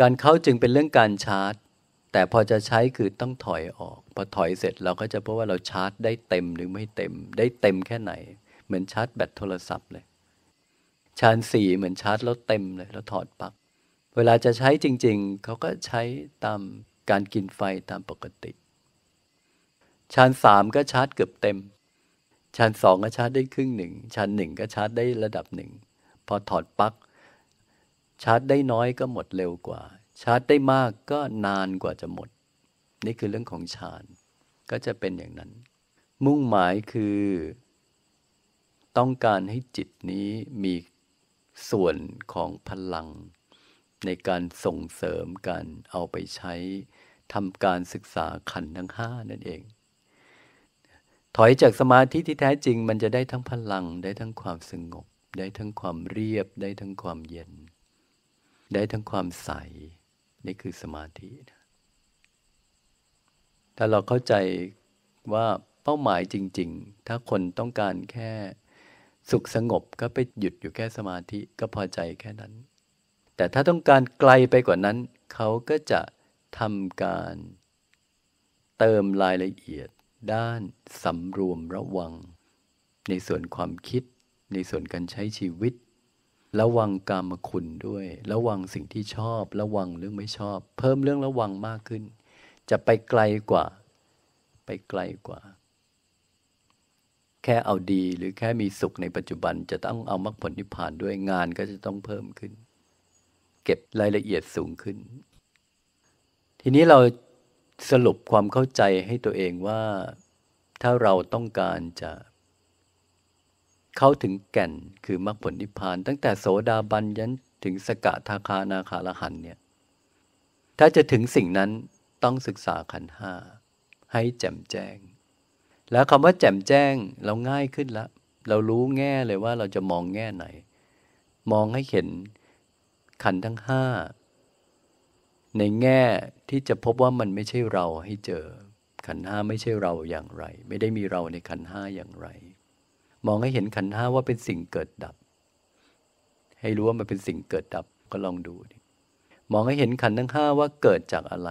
การเข้าจึงเป็นเรื่องการชาร์จ แต่พอจะใช้คือต้องถอยออก พอถอยเสร็จเราก็จะพบว่าเราชาร์จได้เต็มหรือไม่เต็ม ได้เต็มแค่ไหน เหมือนชาร์จแบตโทรศัพท์เลย ชาร์จสี่เหมือนชาร์จแล้วเต็มเลยแล้วถอดปลั๊กเวลาจะใช้จริง ๆ เขาก็ใช้ตามการกินไฟตามปกติ ชาร์จสามก็ชาร์จเกือบเต็ม ชาร์จสองก็ชาร์จได้ครึ่งหนึ่งชาร์จหนึ่งก็ชาร์จได้ระดับหนึ่งพอถอดปลั๊กชาร์จได้น้อยก็หมดเร็วกว่า ชาร์จได้มากก็นานกว่าจะหมด นี่คือเรื่องของฌานก็จะเป็นอย่างนั้น มุ่งหมายคือ ต้องการให้จิตนี้มีส่วนของพลัง ในการส่งเสริมการเอาไปใช้ทำการศึกษาขันทั้งห้านั่นเอง ถอยจากสมาธิที่แท้จริง มันจะได้ทั้งพลัง ได้ทั้งความสงบ ได้ทั้งความเรียบ ได้ทั้งความเย็น ได้ทั้งความใส นี่คือสมาธิถ้าเราเข้าใจว่าเป้าหมายจริง ๆ ถ้าคนต้องการแค่สุขสงบก็ไปหยุดอยู่แค่สมาธิก็พอใจแค่นั้น แต่ถ้าต้องการไกลไปกว่านั้น เขาก็จะทำการเติมรายละเอียดด้านสำรวมระวัง ในส่วนความคิด ในส่วนการใช้ชีวิต ระวังกามคุณด้วย ระวังสิ่งที่ชอบ ระวังเรื่องไม่ชอบ เพิ่มเรื่องระวังมากขึ้น จะไปไกลกว่า ไปไกลกว่า แค่เอาดีหรือแค่มีสุขในปัจจุบัน จะต้องเอามรรคผลนิพพานด้วยงานก็จะต้องเพิ่มขึ้น เก็บรายละเอียดสูงขึ้น ทีนี้เราสรุปความเข้าใจให้ตัวเองว่า ถ้าเราต้องการจะ เข้าถึงแก่นคือมรรคผลนิพพาน ตั้งแต่โสดาบันยันถึงสกทาคานาคาลหันเนี่ยถ้าจะถึงสิ่งนั้นต้องศึกษาขันห้าให้แจ่มแจ้ง แล้วคำว่าแจ่มแจ้งเราง่ายขึ้นล้วเรารู้แง่เลยว่าเราจะมองแง่ไหน มองให้เห็นขันทั้งห้าในแง่ที่จะพบว่ามันไม่ใช่เราให้เจอ ขันห้าไม่ใช่เราอย่างไร ไม่ได้มีเราในขันห้าอย่างไร มองให้เห็นขันห้าว่าเป็นสิ่งเกิดดับ ให้รู้ว่ามันเป็นสิ่งเกิดดับก็ลองดูดิมองให้เห็นขันทั้งห้าว่าเกิดจากอะไร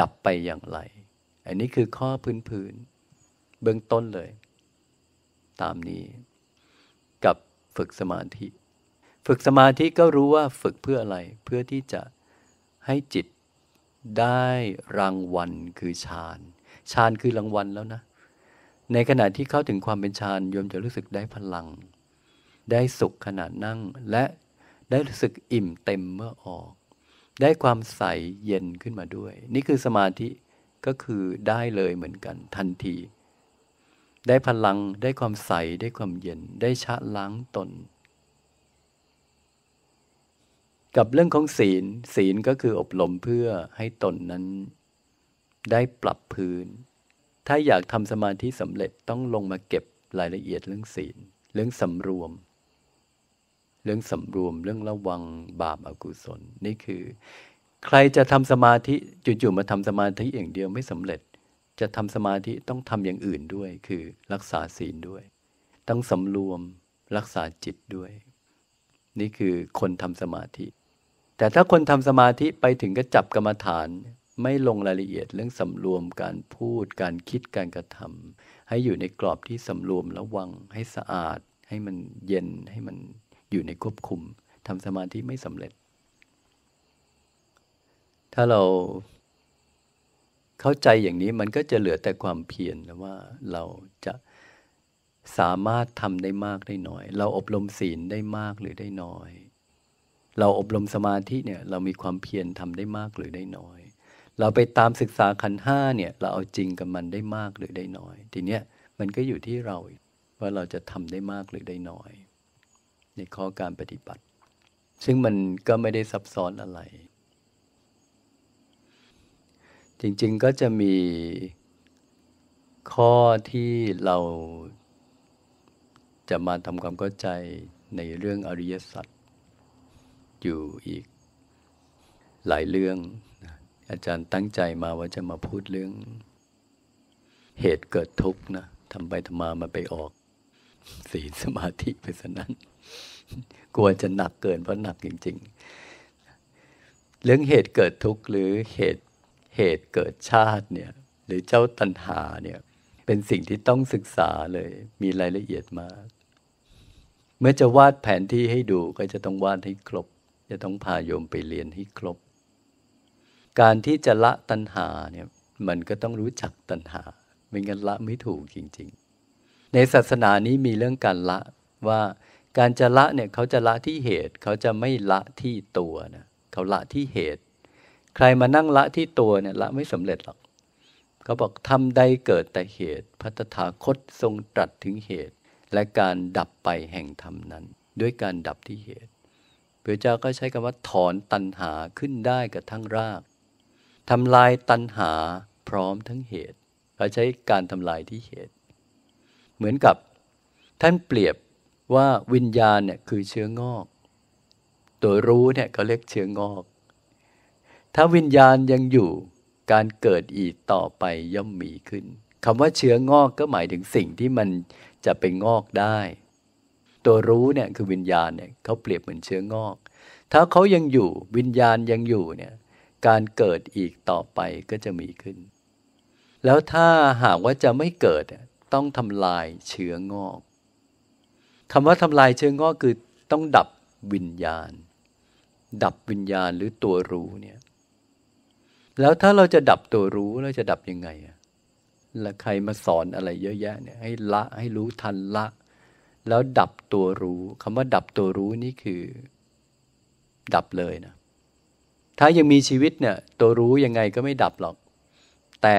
ดับไปอย่างไร อันนี้คือข้อพื้นพื้นเบื้องต้นเลย ตามนี้ กับฝึกสมาธิ ฝึกสมาธิก็รู้ว่าฝึกเพื่ออะไร เพื่อที่จะให้จิตได้รางวัลคือฌานฌานคือรางวัลแล้วนะ ในขณะที่เข้าถึงความเป็นฌานโยมจะรู้สึกได้พลัง ได้สุขขณะนั่ง และได้รู้สึกอิ่มเต็มเมื่อออก ได้ความใสเย็นขึ้นมาด้วย นี่คือสมาธิก็คือได้เลยเหมือนกันทันที ได้พลังได้ความใสได้ความเย็น ได้ชะล้างตน กับเรื่องของศีล ศีลก็คืออบรมเพื่อให้ตนนั้น ได้ปรับพื้น ถ้าอยากทำสมาธิสำเร็จต้องลงมาเก็บรายละเอียดเรื่องศีล เรื่องสำรวม เรื่องสำรวม เรื่องระวังบาปอากุศล นี่คือ ใครจะทำสมาธิจู่ๆมาทำสมาธิอย่างเดียวไม่สำเร็จ จะทำสมาธิต้องทำอย่างอื่นด้วย คือรักษาศีลด้วย ต้องสำรวมรักษาจิตด้วย นี่คือคนทำสมาธิ แต่ถ้าคนทำสมาธิไปถึงก็จับกรรมฐาน ไม่ลงรายละเอียดเรื่องสำรวมการพูดการคิดการกระทำให้อยู่ในกรอบที่สำรวมระวังให้สะอาด ให้มันเย็นให้มันอยู่ในควบคุมทำสมาธิไม่สำเร็จ ถ้าเราเข้าใจอย่างนี้มันก็จะเหลือแต่ความเพียรว่าเราจะสามารถทำได้มากได้น้อย เราอบรมศีลได้มากหรือได้น้อย เราอบรมสมาธิเนี่ยเรามีความเพียรทำได้มากหรือได้น้อย เราไปตามศึกษาขันห้าเนี่ย เราเอาจริงกับมันได้มากหรือได้น้อย ทีเนี้ยมันก็อยู่ที่เราว่าเราจะทำได้มากหรือได้น้อย ในข้อการปฏิบัติ ซึ่งมันก็ไม่ได้ซับซ้อนอะไร จริงๆก็จะมีข้อที่เราจะมาทำความเข้าใจในเรื่องอริยสัจอยู่อีกหลายเรื่อง อาจารย์ตั้งใจมาว่าจะมาพูดเรื่อง เหตุเกิดทุกข์นะทำไปทำมามาไปออกศีลสมาธิไปซะนั้น กลัวจะหนักเกินเพราะหนักจริง ๆ เรื่องเหตุเกิดทุกข์หรือเหตุเหตุเกิดชาติเนี่ย หรือเจ้าตัณหาเนี่ย เป็นสิ่งที่ต้องศึกษาเลยมีรายละเอียดมาก เมื่อจะวาดแผนที่ให้ดูก็จะต้องวาดให้ครบ จะต้องพาโยมไปเรียนให้ครบ การที่จะละตัณหาเนี่ยมันก็ต้องรู้จักตัณหา ไม่งั้นละไม่ถูกจริง ๆ ในศาสนานี้มีเรื่องการละว่าการจะละเนี่ยเขาจะละที่เหตุ เขาจะไม่ละที่ตัวนะเขาละที่เหตุ ใครมานั่งละที่ตัวเนี่ยละไม่สำเร็จหรอกเขาบอกทำใดเกิดแต่เหตุ พัฒถาคตทรงตรัสถึงเหตุ และการดับไปแห่งธรรมนั้น ด้วยการดับที่เหตุพระเจ้าก็ใช้คำว่าถอนตัณหาขึ้นได้กับทั้งราก ทำลายตัณหาพร้อมทั้งเหตุเขาใช้การทำลายที่เหตุ เหมือนกับท่านเปรียบว่าวิญญาณเนี่ยคือเชื้องอก ตัวรู้เนี่ยเขาเรียกเชื้องอก ถ้าวิญญาณยังอยู่การเกิดอีกต่อไปย่อมมีขึ้นคำว่าเชื้องอกก็หมายถึงสิ่งที่มันจะไปงอกได้ ตัวรู้เนี่ยคือวิญญาณเนี่ยเขาเปรียบเหมือนเชื้องอก ถ้าเขายังอยู่วิญญาณยังอยู่เนี่ย การเกิดอีกต่อไปก็จะมีขึ้น แล้วถ้าหากว่าจะไม่เกิดต้องทำลายเชื้องอกคำว่าทำลายเชื้องอกคือต้องดับวิญญาณ ดับวิญญาณหรือตัวรู้เนี่ยแล้วถ้าเราจะดับตัวรู้เราจะดับยังไงอะแล้วใครมาสอนอะไรเยอะแยะเนี่ยให้ละให้รู้ทันละ แล้วดับตัวรู้คำว่าดับตัวรู้นี่คือ ดับเลยนะ ถ้ายังมีชีวิตเนี่ยตัวรู้ยังไงก็ไม่ดับหรอก แต่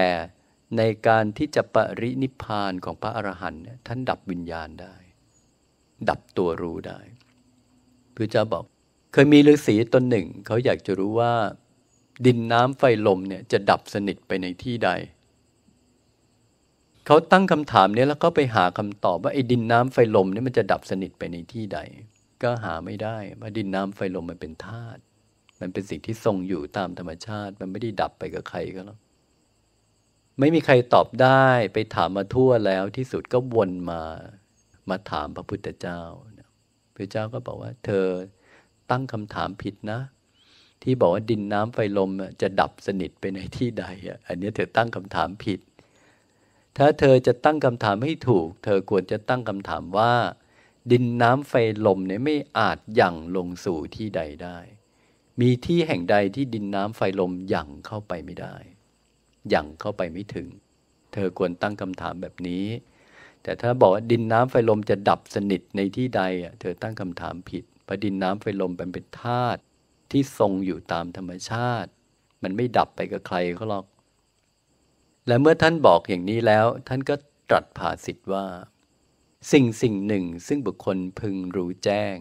ในการที่จะปรินิพานของพระอรหันต์เนี่ยท่านดับวิญญาณได้ ดับตัวรู้ได้พระเจ้าบอก เคยมีฤาษีตนหนึ่ง เขาอยากจะรู้ว่า ดินน้ำไฟลมเนี่ยจะดับสนิทไปในที่ใด เขาตั้งคำถามนี้แล้วก็ไปหาคำตอบว่าไอ้ดินน้ำไฟลมเนี่ยมันจะดับสนิทไปในที่ใด ก็หาไม่ได้ว่าดินน้ำไฟลมมันเป็นธาตุ มันเป็นสิ่งที่ทรงอยู่ตามธรรมชาติ มันไม่ได้ดับไปกับใครก็แล้ว ไม่มีใครตอบได้ไปถามมาทั่วแล้วที่สุดก็วนมามาถามพระพุทธเจ้าพระเจ้าก็บอกว่า เธอตั้งคำถามผิดนะ ที่บอกว่าดินน้ำไฟลมจะดับสนิทไปในที่ใดอันนี้เธอตั้งคำถามผิด ถ้าเธอจะตั้งคำถามให้ถูก เธอควรจะตั้งคำถามว่า ดินน้ำไฟลมเนี่ยไม่อาจหยั่งลงสู่ที่ใดได้ มีที่แห่งใดที่ดินน้ำไฟลมยั่งเข้าไปไม่ได้ยั่งเข้าไปไม่ถึง เธอควรตั้งคำถามแบบนี้ แต่ถ้าบอกว่าดินน้ำไฟลมจะดับสนิทในที่ใดเธอตั้งคำถามผิดเพราะดินน้ำไฟลมเป็นเป็นธาตุที่ทรงอยู่ตามธรรมชาติ มันไม่ดับไปกับใครเขาหรอก และเมื่อท่านบอกอย่างนี้แล้ว ท่านก็ตรัสภาสิทธ์ว่า สิ่งสิ่งหนึ่งซึ่งบุคคลพึงรู้แจ้ง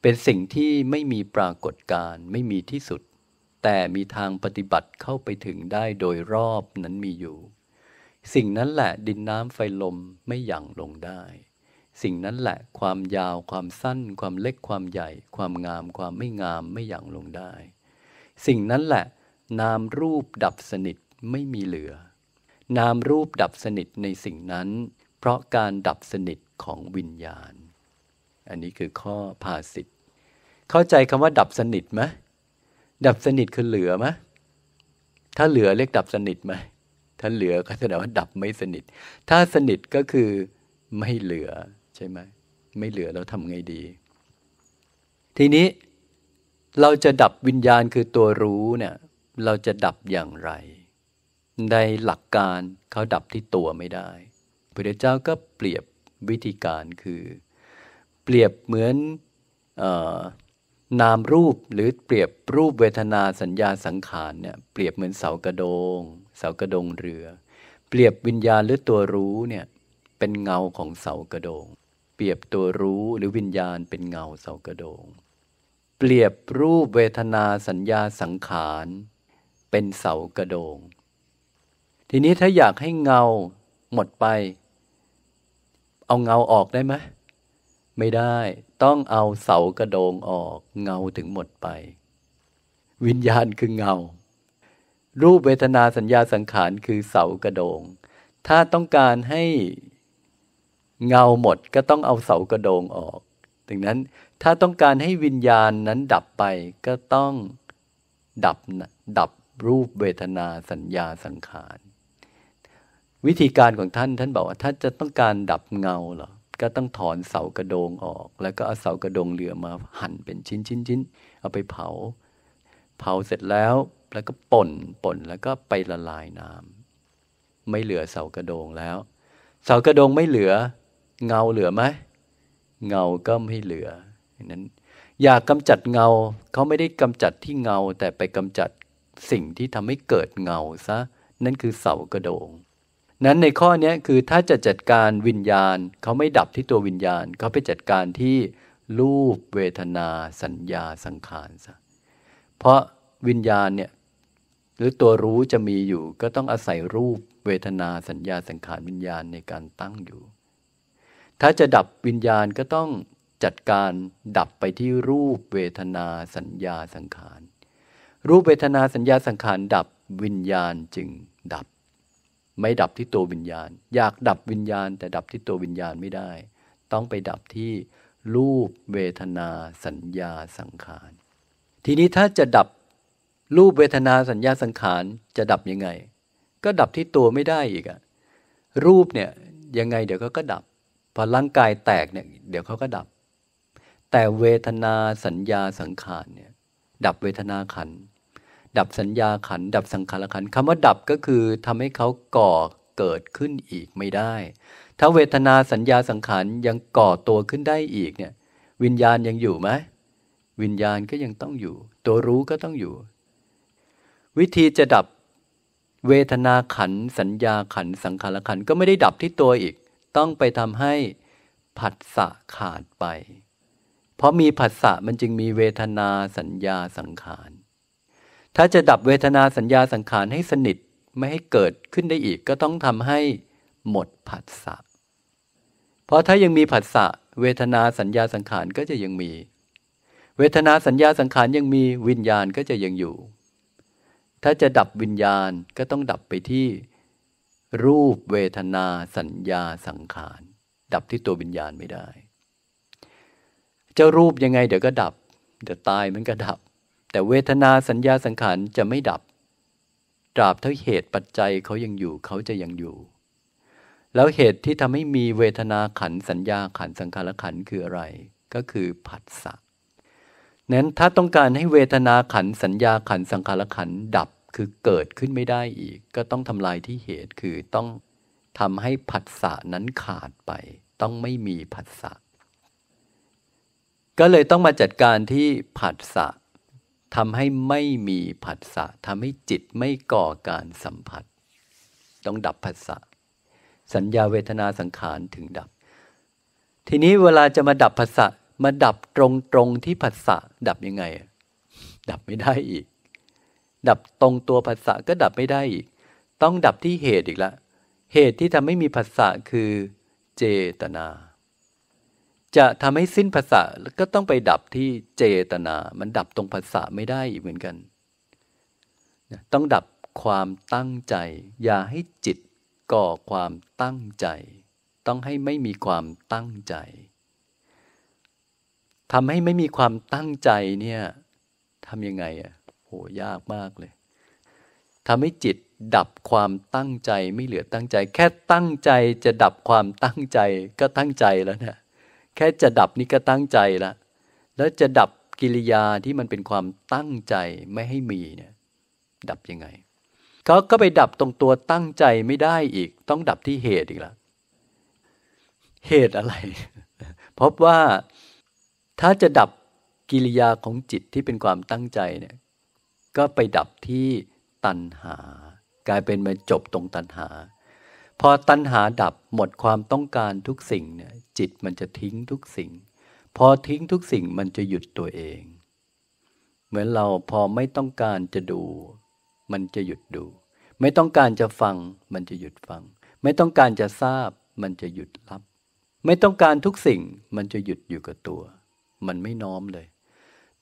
เป็นสิ่งที่ไม่มีปรากฏการไม่มีที่สุด แต่มีทางปฏิบัติเข้าไปถึงได้โดยรอบนั้นมีอยู่ สิ่งนั้นแหละดินน้ำไฟลมไม่หยั่งลงได้ สิ่งนั้นแหละความยาวความสั้น ความเล็กความใหญ่ ความงาม ความไม่งามไม่หยั่งลงได้ สิ่งนั้นแหละ นามรูปดับสนิทไม่มีเหลือ นามรูปดับสนิทในสิ่งนั้น เพราะการดับสนิทของวิญญาณ อันนี้คือข้อภาสิทธ์เข้าใจคำว่าดับสนิทไหมดับสนิทคือเหลือไหมถ้าเหลือเรียกดับสนิทไหมถ้าเหลือก็แสดงว่าดับไม่สนิท ถ้าสนิทก็คือไม่เหลือใช่ไหมไม่เหลือเราทำไงดี ทีนี้เราจะดับวิญญาณคือตัวรู้เนี่ย เราจะดับอย่างไร ในหลักการเขาดับที่ตัวไม่ได้พระเจ้าก็เปรียบวิธีการคือ เปรียบเหมือนนามรูปหรือเปรียบรูปเวทนาสัญญาสังขารเนี่ยเปรียบเหมือนเสากระโดง เสากระโดงเรือ เปรียบวิญญาณหรือตัวรู้เนี่ยเป็นเงาของเสากระโดง เปรียบตัวรู้หรือวิญญาณเป็นเงาเสากระโดง เปรียบรูปเวทนาสัญญาสังขารเป็นเสากระโดง ทีนี้ถ้าอยากให้เงาหมดไป เอาเงาออกได้ไหม ไม่ได้ ต้องเอาเสากระโดงออกเงาถึงหมดไป วิญญาณคือเงา รูปเวทนาสัญญาสังขารคือเสากระโดง ถ้าต้องการให้เงาหมดก็ต้องเอาเสากระโดงออกดังนั้นถ้าต้องการให้วิญญาณนั้นดับไปก็ต้องดับดับรูปเวทนาสัญญาสังขาร วิธีการของท่านท่านบอกว่าถ้านจะต้องการดับเงาเหรอ ก็ต้องถอนเสากระโดงออก แล้วก็เอาเสากระโดงเหลือมาหั่นเป็นชิ้นชิ้นชิ้นเอาไปเผา เผาเสร็จแล้วแล้วก็ป่นป่นแล้วก็ไปละลายน้ำไม่เหลือเสากระโดงแล้ว เสากระโดงไม่เหลือ เงาเหลือไหมเงาก็ไม่เหลือนั้น อยากกำจัดเงาเขาไม่ได้กำจัดที่เงาแต่ไปกำจัดสิ่งที่ทำให้เกิดเงาซะนั่นคือเสากระโดง นั้นในข้อนี้คือถ้าจะจัดการวิญญาณเขาไม่ดับที่ตัววิญญาณเขาไปจัดการที่รูปเวทนาสัญญาสังขารซะเพราะวิญญาณเนี่ยหรือตัวรู้จะมีอยู่ ก็ต้องอาศัยรูปเวทนาสัญญาสังขารวิญญาณในการตั้งอยู่ ถ้าจะดับวิญญาณก็ต้องจัดการดับไปที่รูปเวทนาสัญญาสังขาร รูปเวทนาสัญญาสังขารดับวิญญาณจึงดับ ไม่ดับที่ตัววิญญาณ อยากดับวิญญาณ แต่ดับที่ตัววิญญาณไม่ได้ ต้องไปดับที่รูปเวทนาสัญญาสังขาร ทีนี้ถ้าจะดับรูปเวทนาสัญญาสังขารจะดับยังไง ก็ดับที่ตัวไม่ได้อีกอะรูปเนี่ยยังไงเดี๋ยวเขาก็ดับ พอร่างกายแตกเนี่ยเดี๋ยวเขาก็ดับ แต่เวทนาสัญญาสังขารเนี่ยดับเวทนาขัน ดับสัญญาขัน ดับสังขารขันคำว่าดับก็คือทำให้เขาก่อเกิดขึ้นอีกไม่ได้ ถ้าเวทนาสัญญาสังขารยังก่อตัวขึ้นได้อีกเนี่ยวิญญาณยังอยู่ไหมวิญญาณก็ยังต้องอยู่ ตัวรู้ก็ต้องอยู่ วิธีจะดับเวทนาขัน สัญญาขัน สังขารขันก็ไม่ได้ดับที่ตัวอีก ต้องไปทำให้ผัสสะขาดไป เพราะมีผัสสะมันจึงมีเวทนาสัญญาสังขาร ถ้าจะดับเวทนาสัญญาสังขารให้สนิทไม่ให้เกิดขึ้นได้อีกก็ต้องทำให้หมดผัสสะ เพราะถ้ายังมีผัสสะเวทนาสัญญาสังขารก็จะยังมี เวทนาสัญญาสังขารยังมีวิญญาณก็จะยังอยู่ ถ้าจะดับวิญญาณก็ต้องดับไปที่ รูปเวทนาสัญญาสังขาร ดับที่ตัววิญญาณไม่ได้จ้ารูปยังไงเดี๋ยวก็ดับ เดี๋ยวตายมันก็ดับ แต่เวทนาสัญญาสังขารจะไม่ดับ ตราบเท่าเหตุปัจจัยเขายังอยู่เขาจะยังอยู่ แล้วเหตุที่ทำให้มีเวทนาขันสัญญาขันสังขารขันคืออะไร ก็คือผัสสะนั้นถ้าต้องการให้เวทนาขันสัญญาขันสังขารขันดับคือเกิดขึ้นไม่ได้อีก ก็ต้องทำลายที่เหตุคือต้องทำให้ผัสสะนั้นขาดไป ต้องไม่มีผัสสะก็เลยต้องมาจัดการที่ผัสสะ ทำให้ไม่มีผัสสะทำให้จิตไม่ก่อการสัมผัส ต้องดับผัสสะสัญญาเวทนาสังขารถึงดับ ทีนี้เวลาจะมาดับผัสสะมาดับตรงตรงที่ผัสสะดับยังไง ดับไม่ได้อีก ดับตรงตัวผัสสะก็ดับไม่ได้อีก ต้องดับที่เหตุอีกละ เหตุที่ทำให้มีผัสสะคือเจตนา จะทำให้สิ้นผัสสะก็ต้องไปดับที่เจตนา มันดับตรงผัสสะไม่ได้อีกเหมือนกัน ต้องดับความตั้งใจ อย่าให้จิตก่อความตั้งใจ ต้องให้ไม่มีความตั้งใจทำให้ไม่มีความตั้งใจเนี่ยทำยังไงอะโหยากมากเลยทำให้จิตดับความตั้งใจไม่เหลือตั้งใจ แค่ตั้งใจจะดับความตั้งใจก็ตั้งใจแล้วเนะ แค่จะดับนี่ก็ตั้งใจแล้วแล้วจะดับกิริยาที่มันเป็นความตั้งใจไม่ให้มีเนี่ยดับยังไงเขาก็ไปดับตรงตัวตั้งใจไม่ได้อีก ต้องดับที่เหตุอีกล้วเหตุอะไร พบว่าถ้าจะดับกิริยาของจิตที่เป็นความตั้งใจเนี่ย ก็ไปดับที่ตัณหา กลายเป็นมาจบตรงตัณหา พอตัณหาดับหมดความต้องการทุกสิ่งเนี่ยจิตมันจะทิ้งทุกสิ่ง พอทิ้งทุกสิ่งมันจะหยุดตัวเอง เหมือนเราพอไม่ต้องการจะดู มันจะหยุดดู ไม่ต้องการจะฟัง มันจะหยุดฟัง ไม่ต้องการจะทราบ มันจะหยุดรับ ไม่ต้องการทุกสิ่ง มันจะหยุดอยู่กับตัว มันไม่น้อมเลย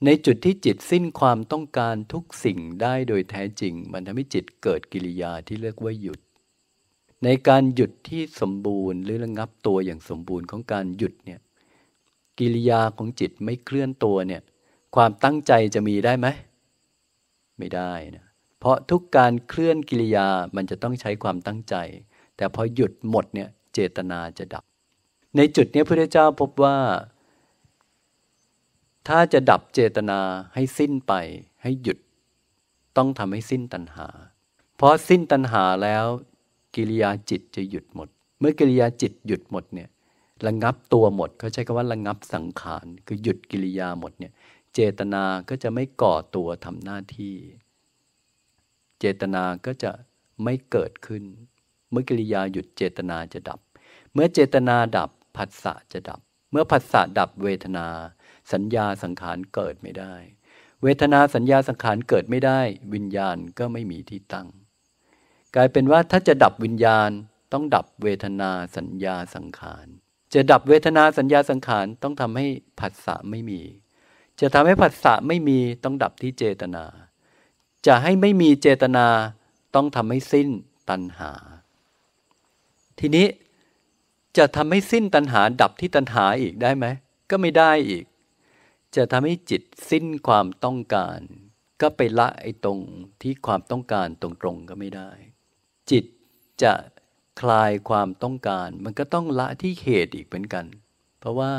ในจุดที่จิตสิ้นความต้องการทุกสิ่งได้โดยแท้จริง มันทำให้จิตเกิดกิริยาที่เรียกว่าหยุด ในการหยุดที่สมบูรณ์ หรือระงับตัวอย่างสมบูรณ์ของการหยุดเนี่ยกิริยาของจิตไม่เคลื่อนตัวเนี่ยความตั้งใจจะมีได้ไหม ไม่ได้นะเพราะทุกการเคลื่อนกิริยามันจะต้องใช้ความตั้งใจ แต่พอหยุดหมดเนี่ยเจตนาจะดับ ในจุดนี้พระเจ้าพบว่า ถ้าจะดับเจตนาให้สิ้นไปให้หยุด ต้องทำให้สิ้นตัณหา เพราะสิ้นตัณหาแล้ว กิริยาจิตจะหยุดหมด เมื่อกิริยาจิตหยุดหมดเนี่ยระงับตัวหมดเขาใช้คำว่าระงับสังขารคือหยุดกิริยาหมดเนี่ยเจตนาก็จะไม่ก่อตัวทำหน้าที่ เจตนาก็จะไม่เกิดขึ้น เมื่อกิริยาหยุดเจตนาจะดับ เมื่อเจตนาดับผัสสะจะดับ เมื่อผัสสะดับเวทนา สัญญาสังขารเกิดไม่ได้ เวทนาสัญญาสังขารเกิดไม่ได้ วิญญาณก็ไม่มีที่ตั้ง กลายเป็นว่าถ้าจะดับวิญญาณต้องดับเวทนาสัญญาสังขาร จะดับเวทนาสัญญาสังขารต้องทำให้ผัสสะไม่มี จะทำให้ผัสสะไม่มีต้องดับที่เจตนา จะให้ไม่มีเจตนาต้องทำให้สิ้นตัณหา ทีนี้จะทำให้สิ้นตัณหาดับที่ตัณหาอีกได้ไหม ก็ไม่ได้อีก จะทำให้จิตสิ้นความต้องการ ก็ไปละไอ้ตรงที่ความต้องการตรงๆก็ไม่ได้ จิตจะคลายความต้องการ มันก็ต้องละที่เหตุอีกเหมือนกัน เพราะว่า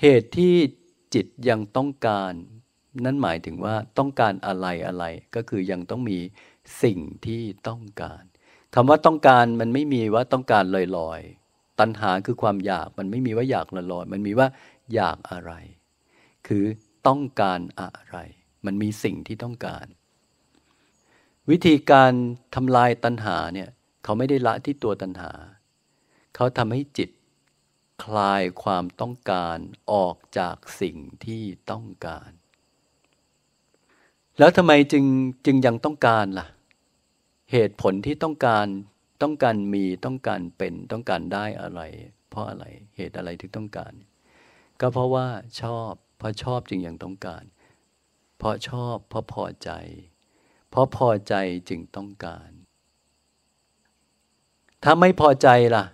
เหตุที่จิตยังต้องการ นั่นหมายถึงว่าต้องการอะไรอะไรก็คือยังต้องมีสิ่งที่ต้องการคำว่าต้องการมันไม่มีว่าต้องการลอยๆ ตัณหาคือความอยากมันไม่มีว่าอยากลอยๆมันมีว่าอยากอะไร คือต้องการอะไร มันมีสิ่งที่ต้องการ วิธีการทำลายตัณหาเนี่ยเขาไม่ได้ละที่ตัวตัณหา เขาทำให้จิตคลายความต้องการออกจากสิ่งที่ต้องการ แล้วทำไมจึงจึงยังต้องการล่ะ เหตุผลที่ต้องการต้องการมีต้องการเป็นต้องการได้อะไร เพราะอะไรเหตุอะไรที่ต้องการ ก็เพราะว่าชอบเพราะชอบจึงยังต้องการ เพราะชอบเพราะพอใจ เพราะพอใจจึงต้องการ ถ้าไม่พอใจล่ะ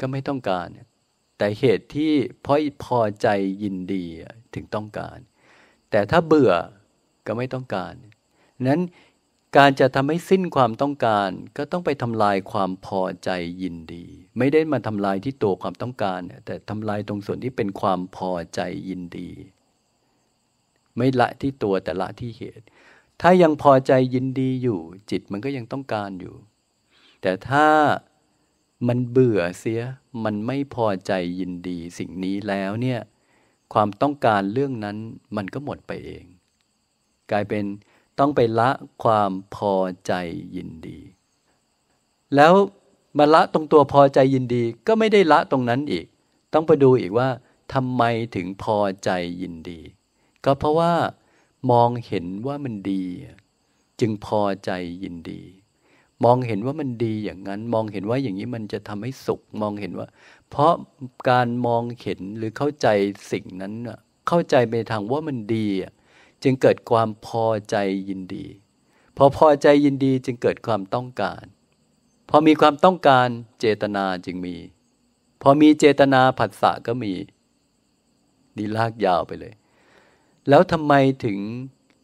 ก็ไม่ต้องการ แต่เหตุที่เพราะพอใจยินดีถึงต้องการ แต่ถ้าเบื่อก็ไม่ต้องการ นั้นการจะทำให้สิ้นความต้องการก็ต้องไปทำลายความพอใจยินดี ไม่ได้มาทำลายที่ตัวความต้องการ แต่ทำลายตรงส่วนที่เป็นความพอใจยินดี ไม่ละที่ตัวแต่ละที่เหตุ ถ้ายังพอใจยินดีอยู่ จิตมันก็ยังต้องการอยู่ แต่ถ้ามันเบื่อเสีย มันไม่พอใจยินดีสิ่งนี้แล้วเนี่ย ความต้องการเรื่องนั้นมันก็หมดไปเอง กลายเป็นต้องไปละความพอใจยินดี แล้วมาละตรงตัวพอใจยินดีก็ไม่ได้ละตรงนั้นอีก ต้องไปดูอีกว่าทำไมถึงพอใจยินดี ก็เพราะว่า มองเห็นว่ามันดี จึงพอใจยินดี มองเห็นว่ามันดีอย่างนั้น มองเห็นว่าอย่างนี้มันจะทำให้สุข มองเห็นว่า เพราะการมองเห็นหรือเข้าใจสิ่งนั้นเข้าใจไปทางว่ามันดี จึงเกิดความพอใจยินดี พอพอใจยินดีจึงเกิดความต้องการ พอมีความต้องการเจตนาจึงมี พอมีเจตนาผัสสะก็มีดีลากยาวไปเลย แล้วทำไมถึง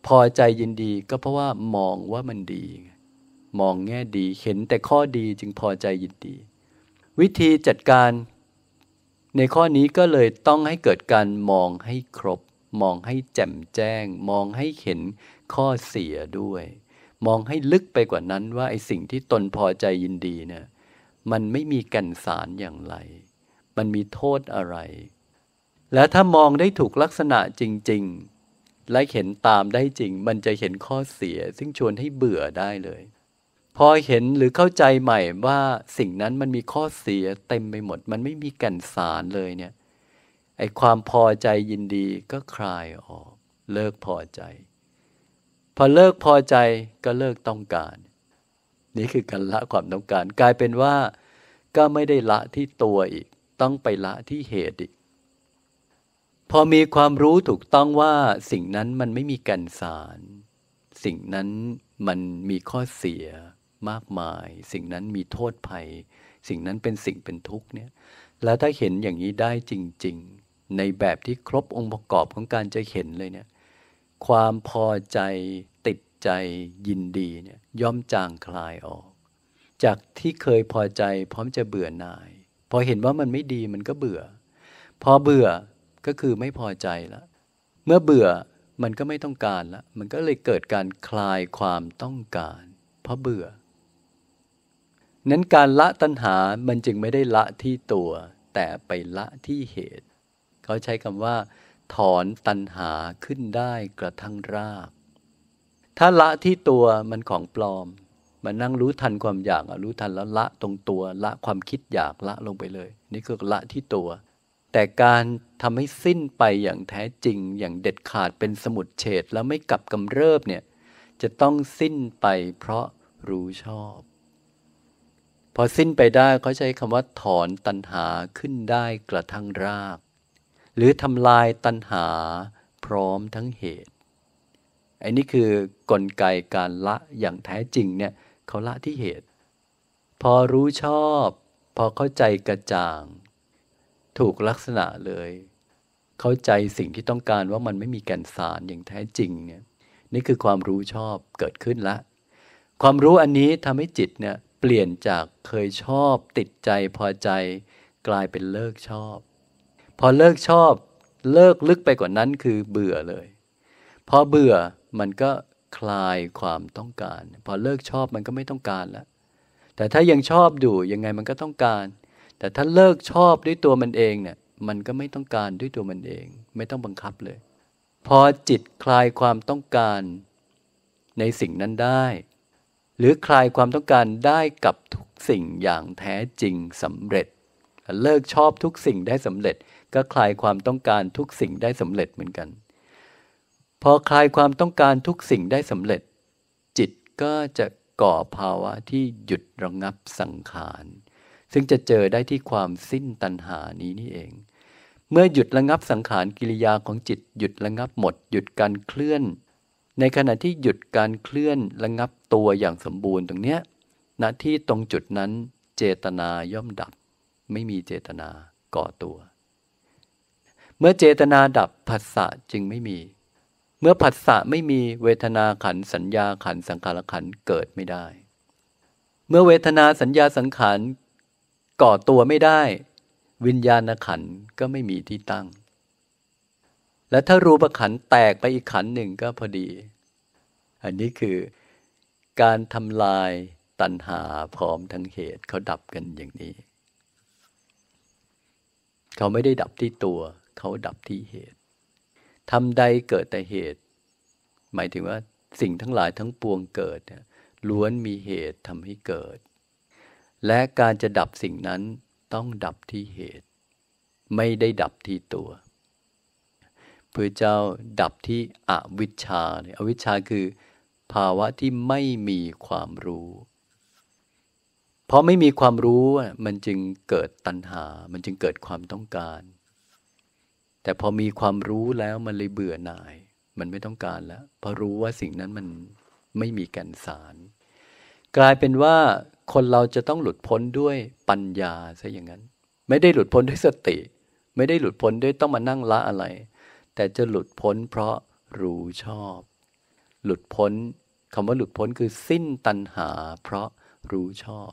พอใจยินดีก็เพราะว่ามองว่ามันดี มองแง่ดีเห็นแต่ข้อดีจึงพอใจยินดี วิธีจัดการ ในข้อนี้ก็เลยต้องให้เกิดการมองให้ครบ มองให้แจ่มแจ้ง มองให้เห็นข้อเสียด้วย มองให้ลึกไปกว่านั้นว่าไอ้สิ่งที่ตนพอใจยินดีเนี่ยมันไม่มีกันสารอย่างไร มันมีโทษอะไร และถ้ามองได้ถูกลักษณะจริง ๆ และเห็นตามได้จริง มันจะเห็นข้อเสีย ซึ่งชวนให้เบื่อได้เลย พอเห็นหรือเข้าใจใหม่ว่าสิ่งนั้นมันมีข้อเสียเต็มไปหมด มันไม่มีแก่นสารเลยเนี่ยไอความพอใจยินดีก็คลายออก เลิกพอใจ พอเลิกพอใจก็เลิกต้องการ นี่คือการละความต้องการ กลายเป็นว่า ก็ไม่ได้ละที่ตัวอีก ต้องไปละที่เหตุอีก พอมีความรู้ถูกต้องว่าสิ่งนั้นมันไม่มีแก่นสาร สิ่งนั้นมันมีข้อเสียมากมาย สิ่งนั้นมีโทษภัย สิ่งนั้นเป็นสิ่งเป็นทุกข์เนี่ย แล้วถ้าเห็นอย่างนี้ได้จริง ๆ ในแบบที่ครบองค์ประกอบของการจะเห็นเลยเนี่ย ความพอใจติดใจยินดีเนี่ยย่อมจางคลายออก จากที่เคยพอใจพร้อมจะเบื่อหน่าย พอเห็นว่ามันไม่ดีมันก็เบื่อ พอเบื่อ ก็คือไม่พอใจละเมื่อเบื่อมันก็ไม่ต้องการละมันก็เลยเกิดการคลายความต้องการ เพราะเบื่อ นั้นการละตัณหามันจึงไม่ได้ละที่ตัว แต่ไปละที่เหตุ เขาใช้คำว่า ถอนตัณหาขึ้นได้กระทั่งราก ถ้าละที่ตัวมันของปลอม มันนั่งรู้ทันความอยากรู้ทันแล้วละตรงตัว ละความคิดอยากละลงไปเลย นี่คือละที่ตัว แต่การทำให้สิ้นไปอย่างแท้จริงอย่างเด็ดขาดเป็นสมุดเฉดแล้วไม่กลับกำเริบเนี่ยจะต้องสิ้นไปเพราะรู้ชอบ พอสิ้นไปได้เขาใช้คำว่าถอนตัณหาขึ้นได้กระทั่งราก หรือทำลายตัณหาพร้อมทั้งเหตุอันนี้คือกลไกการละอย่างแท้จริงเนี่ยเขาละที่เหตุ พอรู้ชอบ พอเข้าใจกระจ่าง ถูกลักษณะเลย เข้าใจสิ่งที่ต้องการว่ามันไม่มีแก่นสารอย่างแท้จริงเนี่ยนี่คือความรู้ชอบเกิดขึ้นละ ความรู้อันนี้ทำให้จิตเนี่ยเปลี่ยนจากเคยชอบ ติดใจพอใจกลายเป็นเลิกชอบ พอเลิกชอบเลิกลึกไปกว่านั้นคือเบื่อเลย พอเบื่อมันก็คลายความต้องการ พอเลิกชอบมันก็ไม่ต้องการแล้วแต่ถ้ายังชอบอยู่ยังไงมันก็ต้องการ แต่ถ้าเลิกชอบด้วยตัวมันเองเนี่ย มันก็ไม่ต้องการด้วยตัวมันเอง ไม่ต้องบังคับเลย พอจิตคลายความต้องการในสิ่งนั้นได้ หรือคลายความต้องการได้กับทุกสิ่งอย่างแท้จริงสำเร็จ เลิกชอบทุกสิ่งได้สำเร็จ ก็คลายความต้องการทุกสิ่งได้สำเร็จเหมือนกัน พอคลายความต้องการทุกสิ่งได้สำเร็จ จิตก็จะก่อภาวะที่หยุดระงงับสังขาร ซึ่งจะเจอได้ที่ความสิ้นตัณหานี้นี่เอง เมื่อหยุดระงงับสังขารกิริยาของจิต หยุดระงงับหมด หยุดการเคลื่อน ในขณะที่หยุดการเคลื่อนระงงับตัวอย่างสมบูรณ์ตรงเนี้ยณที่ตรงจุดนั้นเจตนาย่อมดับ ไม่มีเจตนาก่อตัว เมื่อเจตนาดับผัสสะจึงไม่มี เมื่อผัสสะไม่มีเวทนาขันสัญญาขันสังขารขันเกิดไม่ได้ เมื่อเวทนาสัญญาสังขาร ก่อตัวไม่ได้ วิญญาณขันก็ไม่มีที่ตั้ง และถ้ารูปขันแตกไปอีกขันหนึ่งก็พอดี อันนี้คือการทำลายตัณหาพร้อมทั้งเหตุเขาดับกันอย่างนี้ เขาไม่ได้ดับที่ตัว เขาดับที่เหตุทำใดเกิดแต่เหตุ หมายถึงว่าสิ่งทั้งหลายทั้งปวงเกิดล้วนมีเหตุทำให้เกิด และการจะดับสิ่งนั้นต้องดับที่เหตุ ไม่ได้ดับที่ตัวพระเจ้าดับที่อวิชชาอวิชชาคือ ภาวะที่ไม่มีความรู้ เพราะไม่มีความรู้มันจึงเกิดตัณหา มันจึงเกิดความต้องการ แต่พอมีความรู้แล้วมันเลยเบื่อหน่าย มันไม่ต้องการแล้วเพราะรู้ว่าสิ่งนั้นมันไม่มีแก่นสาร กลายเป็นว่า คนเราจะต้องหลุดพ้นด้วยปัญญาซะอย่างนั้น ไม่ได้หลุดพ้นด้วยสติ ไม่ได้หลุดพ้นด้วยต้องมานั่งละอะไร แต่จะหลุดพ้นเพราะรู้ชอบ หลุดพ้นคำว่าหลุดพ้นคือสิ้นตัณหา เพราะรู้ชอบ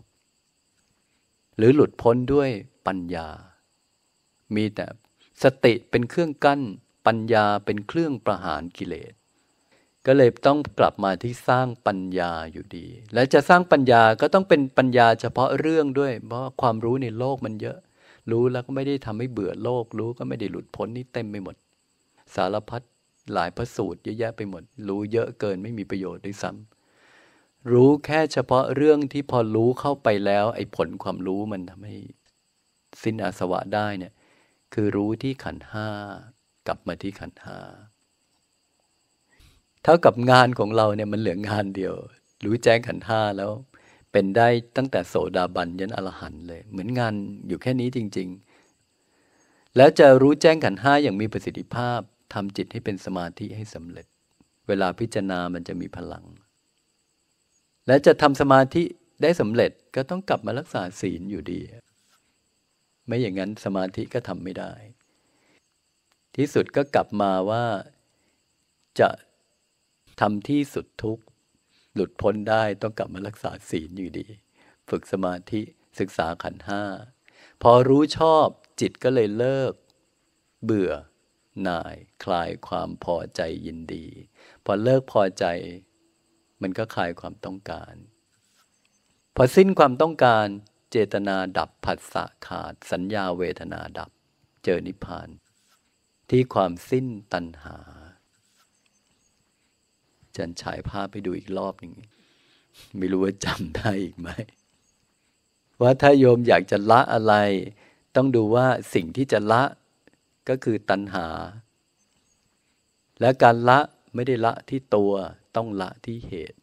หรือหลุดพ้นด้วยปัญญา มีแต่สติเป็นเครื่องกั้น ปัญญาเป็นเครื่องประหารกิเลส ก็เลยต้องกลับมาที่สร้างปัญญาอยู่ดี และจะสร้างปัญญาก็ต้องเป็นปัญญาเฉพาะเรื่องด้วย เพราะความรู้ในโลกมันเยอะ รู้แล้วก็ไม่ได้ทำให้เบื่อโลก รู้ก็ไม่ได้หลุดพ้นนี่เต็มไปหมด สารพัดหลายพระสูตรเยอะแยะไปหมด รู้เยอะเกินไม่มีประโยชน์ด้วยซ้ำรู้แค่เฉพาะเรื่องที่พอรู้เข้าไปแล้ว ไอ้ผลความรู้มันทำให้สิ้นอาสวะได้เนี่ย คือรู้ที่ขันห้ากลับมาที่ขันห้า เท่ากับงานของเราเนี่ยมันเหลืองานเดียว รู้แจ้งขันห้าแล้ว เป็นได้ตั้งแต่โสดาบันยันอรหันเลย เหมือนงานอยู่แค่นี้จริง ๆ แล้วจะรู้แจ้งขันห้าอย่างมีประสิทธิภาพทำจิตให้เป็นสมาธิให้สำเร็จ เวลาพิจารณามันจะมีพลัง และจะทำสมาธิได้สำเร็จก็ต้องกลับมารักษาศีลอยู่ดี ไม่อย่างนั้นสมาธิก็ทำไม่ได้ ที่สุดก็กลับมาว่าจะ ทำที่สุดทุกข์ หลุดพ้นได้ต้องกลับมารักษาศีลอยู่ดี ฝึกสมาธิศึกษาขันห้า พอรู้ชอบจิตก็เลยเลิก เบื่อหน่ายคลายความพอใจยินดี พอเลิกพอใจ มันก็คลายความต้องการ พอสิ้นความต้องการเจตนาดับผัสสะขาด สัญญาเวทนาดับ เจอนิพพาน ที่ความสิ้นตัณหา จันฉายภาพไปดูอีกรอบหนึ่งไม่รู้ว่าจำได้อีกไหมว่าถ้าโยมอยากจะละอะไร ต้องดูว่าสิ่งที่จะละก็คือตัณหา และการละไม่ได้ละที่ตัวต้องละที่เหตุ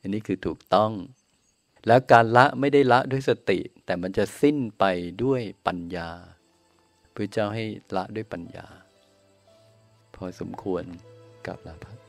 อันนี้คือถูกต้อง แล้วการละไม่ได้ละด้วยสติ แต่มันจะสิ้นไปด้วยปัญญาพระเจ้าให้ละด้วยปัญญา พอสมควรกับลาพัก